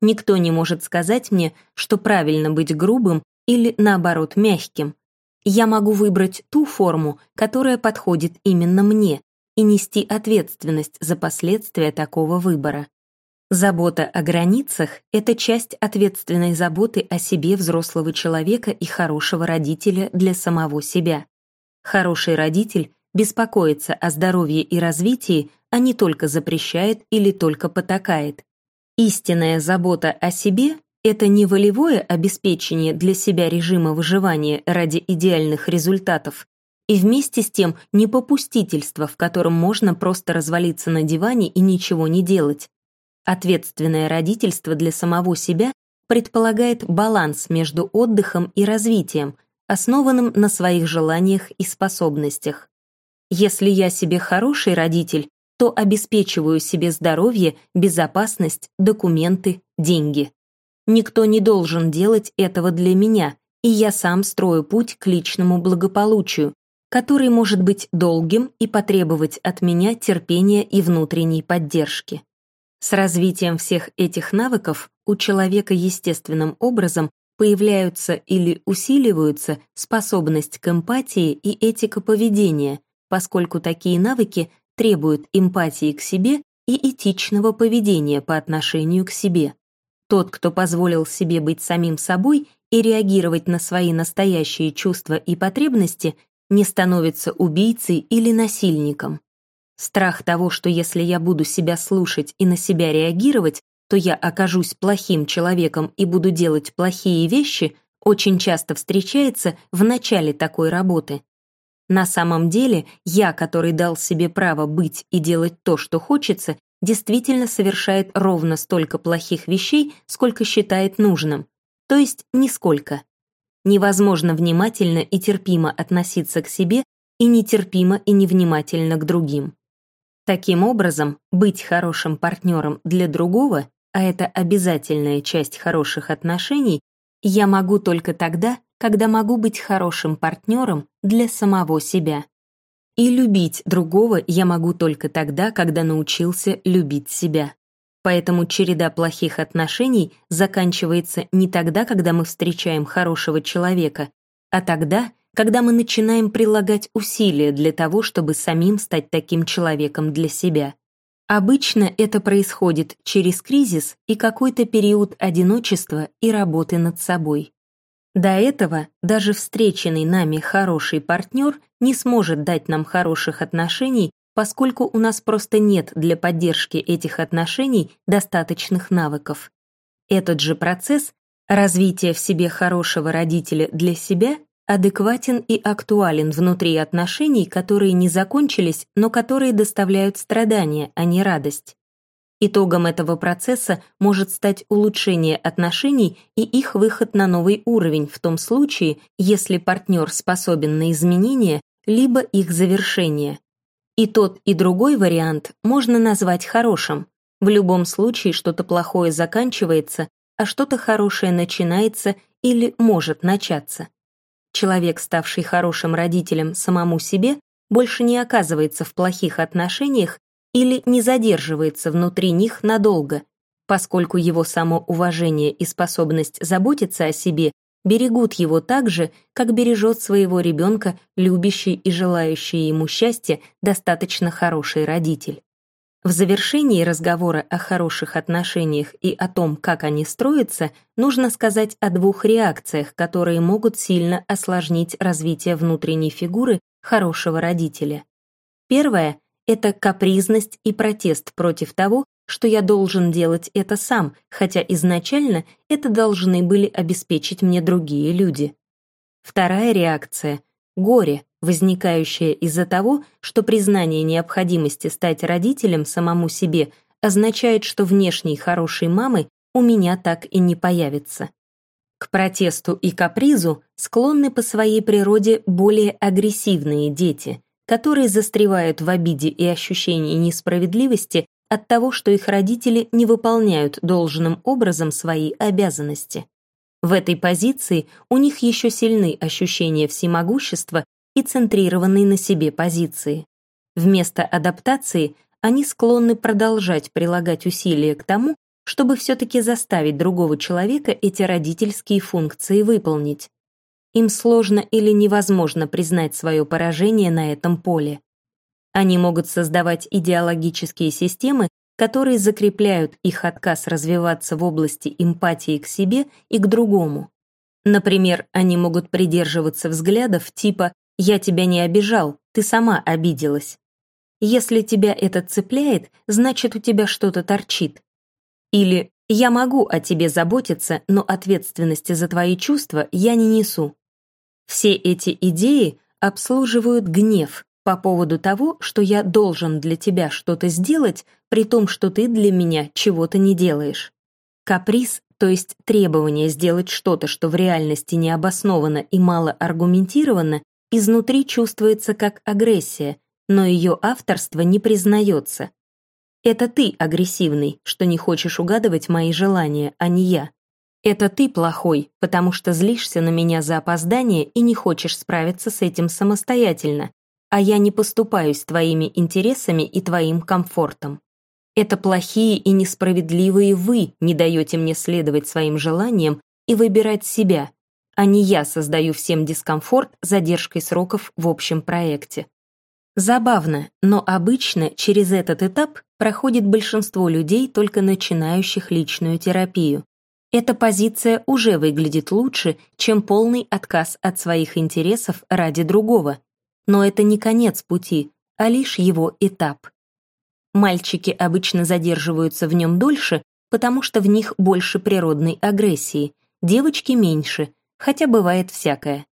Speaker 1: Никто не может сказать мне, что правильно быть грубым или, наоборот, мягким. Я могу выбрать ту форму, которая подходит именно мне, и нести ответственность за последствия такого выбора. Забота о границах — это часть ответственной заботы о себе взрослого человека и хорошего родителя для самого себя. Хороший родитель беспокоится о здоровье и развитии, а не только запрещает или только потакает. Истинная забота о себе — это не волевое обеспечение для себя режима выживания ради идеальных результатов, и вместе с тем не попустительство, в котором можно просто развалиться на диване и ничего не делать. Ответственное родительство для самого себя предполагает баланс между отдыхом и развитием, основанным на своих желаниях и способностях. Если я себе хороший родитель, то обеспечиваю себе здоровье, безопасность, документы, деньги. Никто не должен делать этого для меня, и я сам строю путь к личному благополучию, который может быть долгим и потребовать от меня терпения и внутренней поддержки. С развитием всех этих навыков у человека естественным образом появляются или усиливаются способность к эмпатии и этика поведения, поскольку такие навыки требуют эмпатии к себе и этичного поведения по отношению к себе. Тот, кто позволил себе быть самим собой и реагировать на свои настоящие чувства и потребности, не становится убийцей или насильником. Страх того, что если я буду себя слушать и на себя реагировать, то я окажусь плохим человеком и буду делать плохие вещи, очень часто встречается в начале такой работы. На самом деле, я, который дал себе право быть и делать то, что хочется, действительно совершает ровно столько плохих вещей, сколько считает нужным. То есть нисколько. Невозможно внимательно и терпимо относиться к себе и нетерпимо и невнимательно к другим. Таким образом, быть хорошим партнером для другого, а это обязательная часть хороших отношений, я могу только тогда, когда могу быть хорошим партнером для самого себя. И любить другого я могу только тогда, когда научился любить себя. Поэтому череда плохих отношений заканчивается не тогда, когда мы встречаем хорошего человека, а тогда, когда мы начинаем прилагать усилия для того, чтобы самим стать таким человеком для себя. Обычно это происходит через кризис и какой-то период одиночества и работы над собой. До этого даже встреченный нами хороший партнер не сможет дать нам хороших отношений, поскольку у нас просто нет для поддержки этих отношений достаточных навыков. Этот же процесс развития в себе хорошего родителя для себя адекватен и актуален внутри отношений, которые не закончились, но которые доставляют страдания, а не радость. Итогом этого процесса может стать улучшение отношений и их выход на новый уровень в том случае, если партнер способен на изменения, либо их завершение. И тот, и другой вариант можно назвать хорошим. В любом случае что-то плохое заканчивается, а что-то хорошее начинается или может начаться. Человек, ставший хорошим родителем самому себе, больше не оказывается в плохих отношениях или не задерживается внутри них надолго, поскольку его самоуважение и способность заботиться о себе берегут его так же, как бережет своего ребенка любящий и желающий ему счастья достаточно хороший родитель. В завершении разговора о хороших отношениях и о том, как они строятся, нужно сказать о двух реакциях, которые могут сильно осложнить развитие внутренней фигуры хорошего родителя. Первое — это капризность и протест против того, что я должен делать это сам, хотя изначально это должны были обеспечить мне другие люди. Вторая реакция — горе, возникающее из-за того, что признание необходимости стать родителем самому себе означает, что внешней хорошей мамы у меня так и не появится. К протесту и капризу склонны по своей природе более агрессивные дети, которые застревают в обиде и ощущении несправедливости от того, что их родители не выполняют должным образом свои обязанности. В этой позиции у них еще сильны ощущения всемогущества и центрированной на себе позиции. Вместо адаптации они склонны продолжать прилагать усилия к тому, чтобы все-таки заставить другого человека эти родительские функции выполнить. Им сложно или невозможно признать свое поражение на этом поле. Они могут создавать идеологические системы, которые закрепляют их отказ развиваться в области эмпатии к себе и к другому. Например, они могут придерживаться взглядов типа «я тебя не обижал, ты сама обиделась». Если тебя это цепляет, значит, у тебя что-то торчит. Или «я могу о тебе заботиться, но ответственности за твои чувства я не несу». Все эти идеи обслуживают гнев, по поводу того, что я должен для тебя что-то сделать, при том, что ты для меня чего-то не делаешь. Каприз, то есть требование сделать что-то, что в реальности не обосновано и мало аргументировано, изнутри чувствуется как агрессия, но ее авторство не признается. Это ты агрессивный, что не хочешь угадывать мои желания, а не я. Это ты плохой, потому что злишься на меня за опоздание и не хочешь справиться с этим самостоятельно, а я не поступаюсь твоими интересами и твоим комфортом. Это плохие и несправедливые вы не даете мне следовать своим желаниям и выбирать себя, а не я создаю всем дискомфорт задержкой сроков в общем проекте. Забавно, но обычно через этот этап проходит большинство людей, только начинающих личную терапию. Эта позиция уже выглядит лучше, чем полный отказ от своих интересов ради другого. Но это не конец пути, а лишь его этап. Мальчики обычно задерживаются в нем дольше, потому что в них больше природной агрессии, девочки меньше, хотя бывает всякое.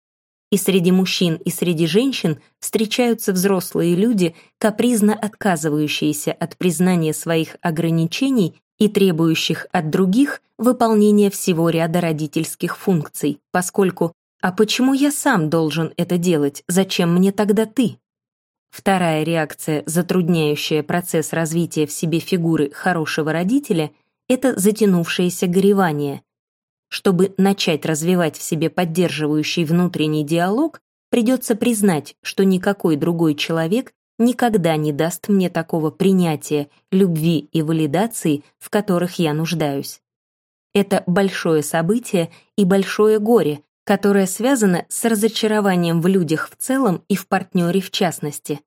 Speaker 1: И среди мужчин, и среди женщин встречаются взрослые люди, капризно отказывающиеся от признания своих ограничений и требующих от других выполнения всего ряда родительских функций, поскольку «а почему я сам должен это делать? Зачем мне тогда ты?» Вторая реакция, затрудняющая процесс развития в себе фигуры хорошего родителя, это затянувшееся горевание. Чтобы начать развивать в себе поддерживающий внутренний диалог, придется признать, что никакой другой человек никогда не даст мне такого принятия, любви и валидации, в которых я нуждаюсь. Это большое событие и большое горе, которое связано с разочарованием в людях в целом и в партнере в частности.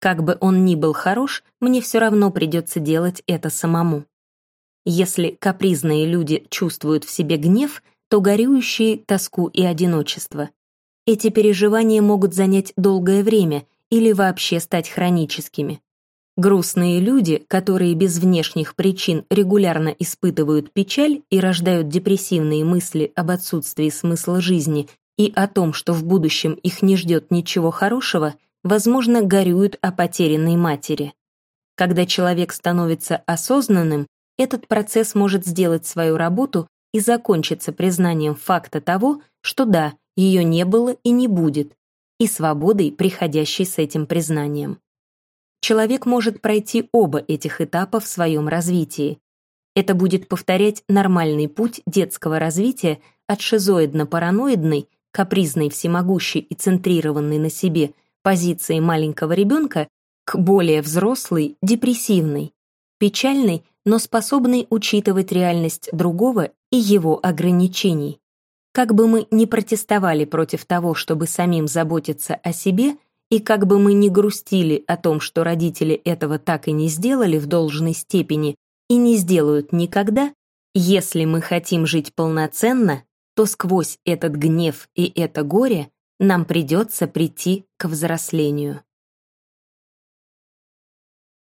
Speaker 1: Как бы он ни был хорош, мне все равно придется делать это самому. Если капризные люди чувствуют в себе гнев, то горюющие — тоску и одиночество. Эти переживания могут занять долгое время или вообще стать хроническими. Грустные люди, которые без внешних причин регулярно испытывают печаль и рождают депрессивные мысли об отсутствии смысла жизни и о том, что в будущем их не ждет ничего хорошего, возможно, горюют о потерянной матери. Когда человек становится осознанным, этот процесс может сделать свою работу и закончиться признанием факта того, что да, ее не было и не будет, и свободой, приходящей с этим признанием человек может пройти оба этих этапа в своем развитии. Это будет повторять нормальный путь детского развития от шизоидно-параноидной, капризной, всемогущей и центрированной на себе позиции маленького ребенка к более взрослой, депрессивной, печальной, но способной учитывать реальность другого и его ограничений. Как бы мы ни протестовали против того, чтобы самим заботиться о себе – и как бы мы ни грустили о том, что родители этого так и не сделали в должной степени и не сделают никогда, если мы хотим жить полноценно, то сквозь этот гнев и это горе нам придется прийти к взрослению.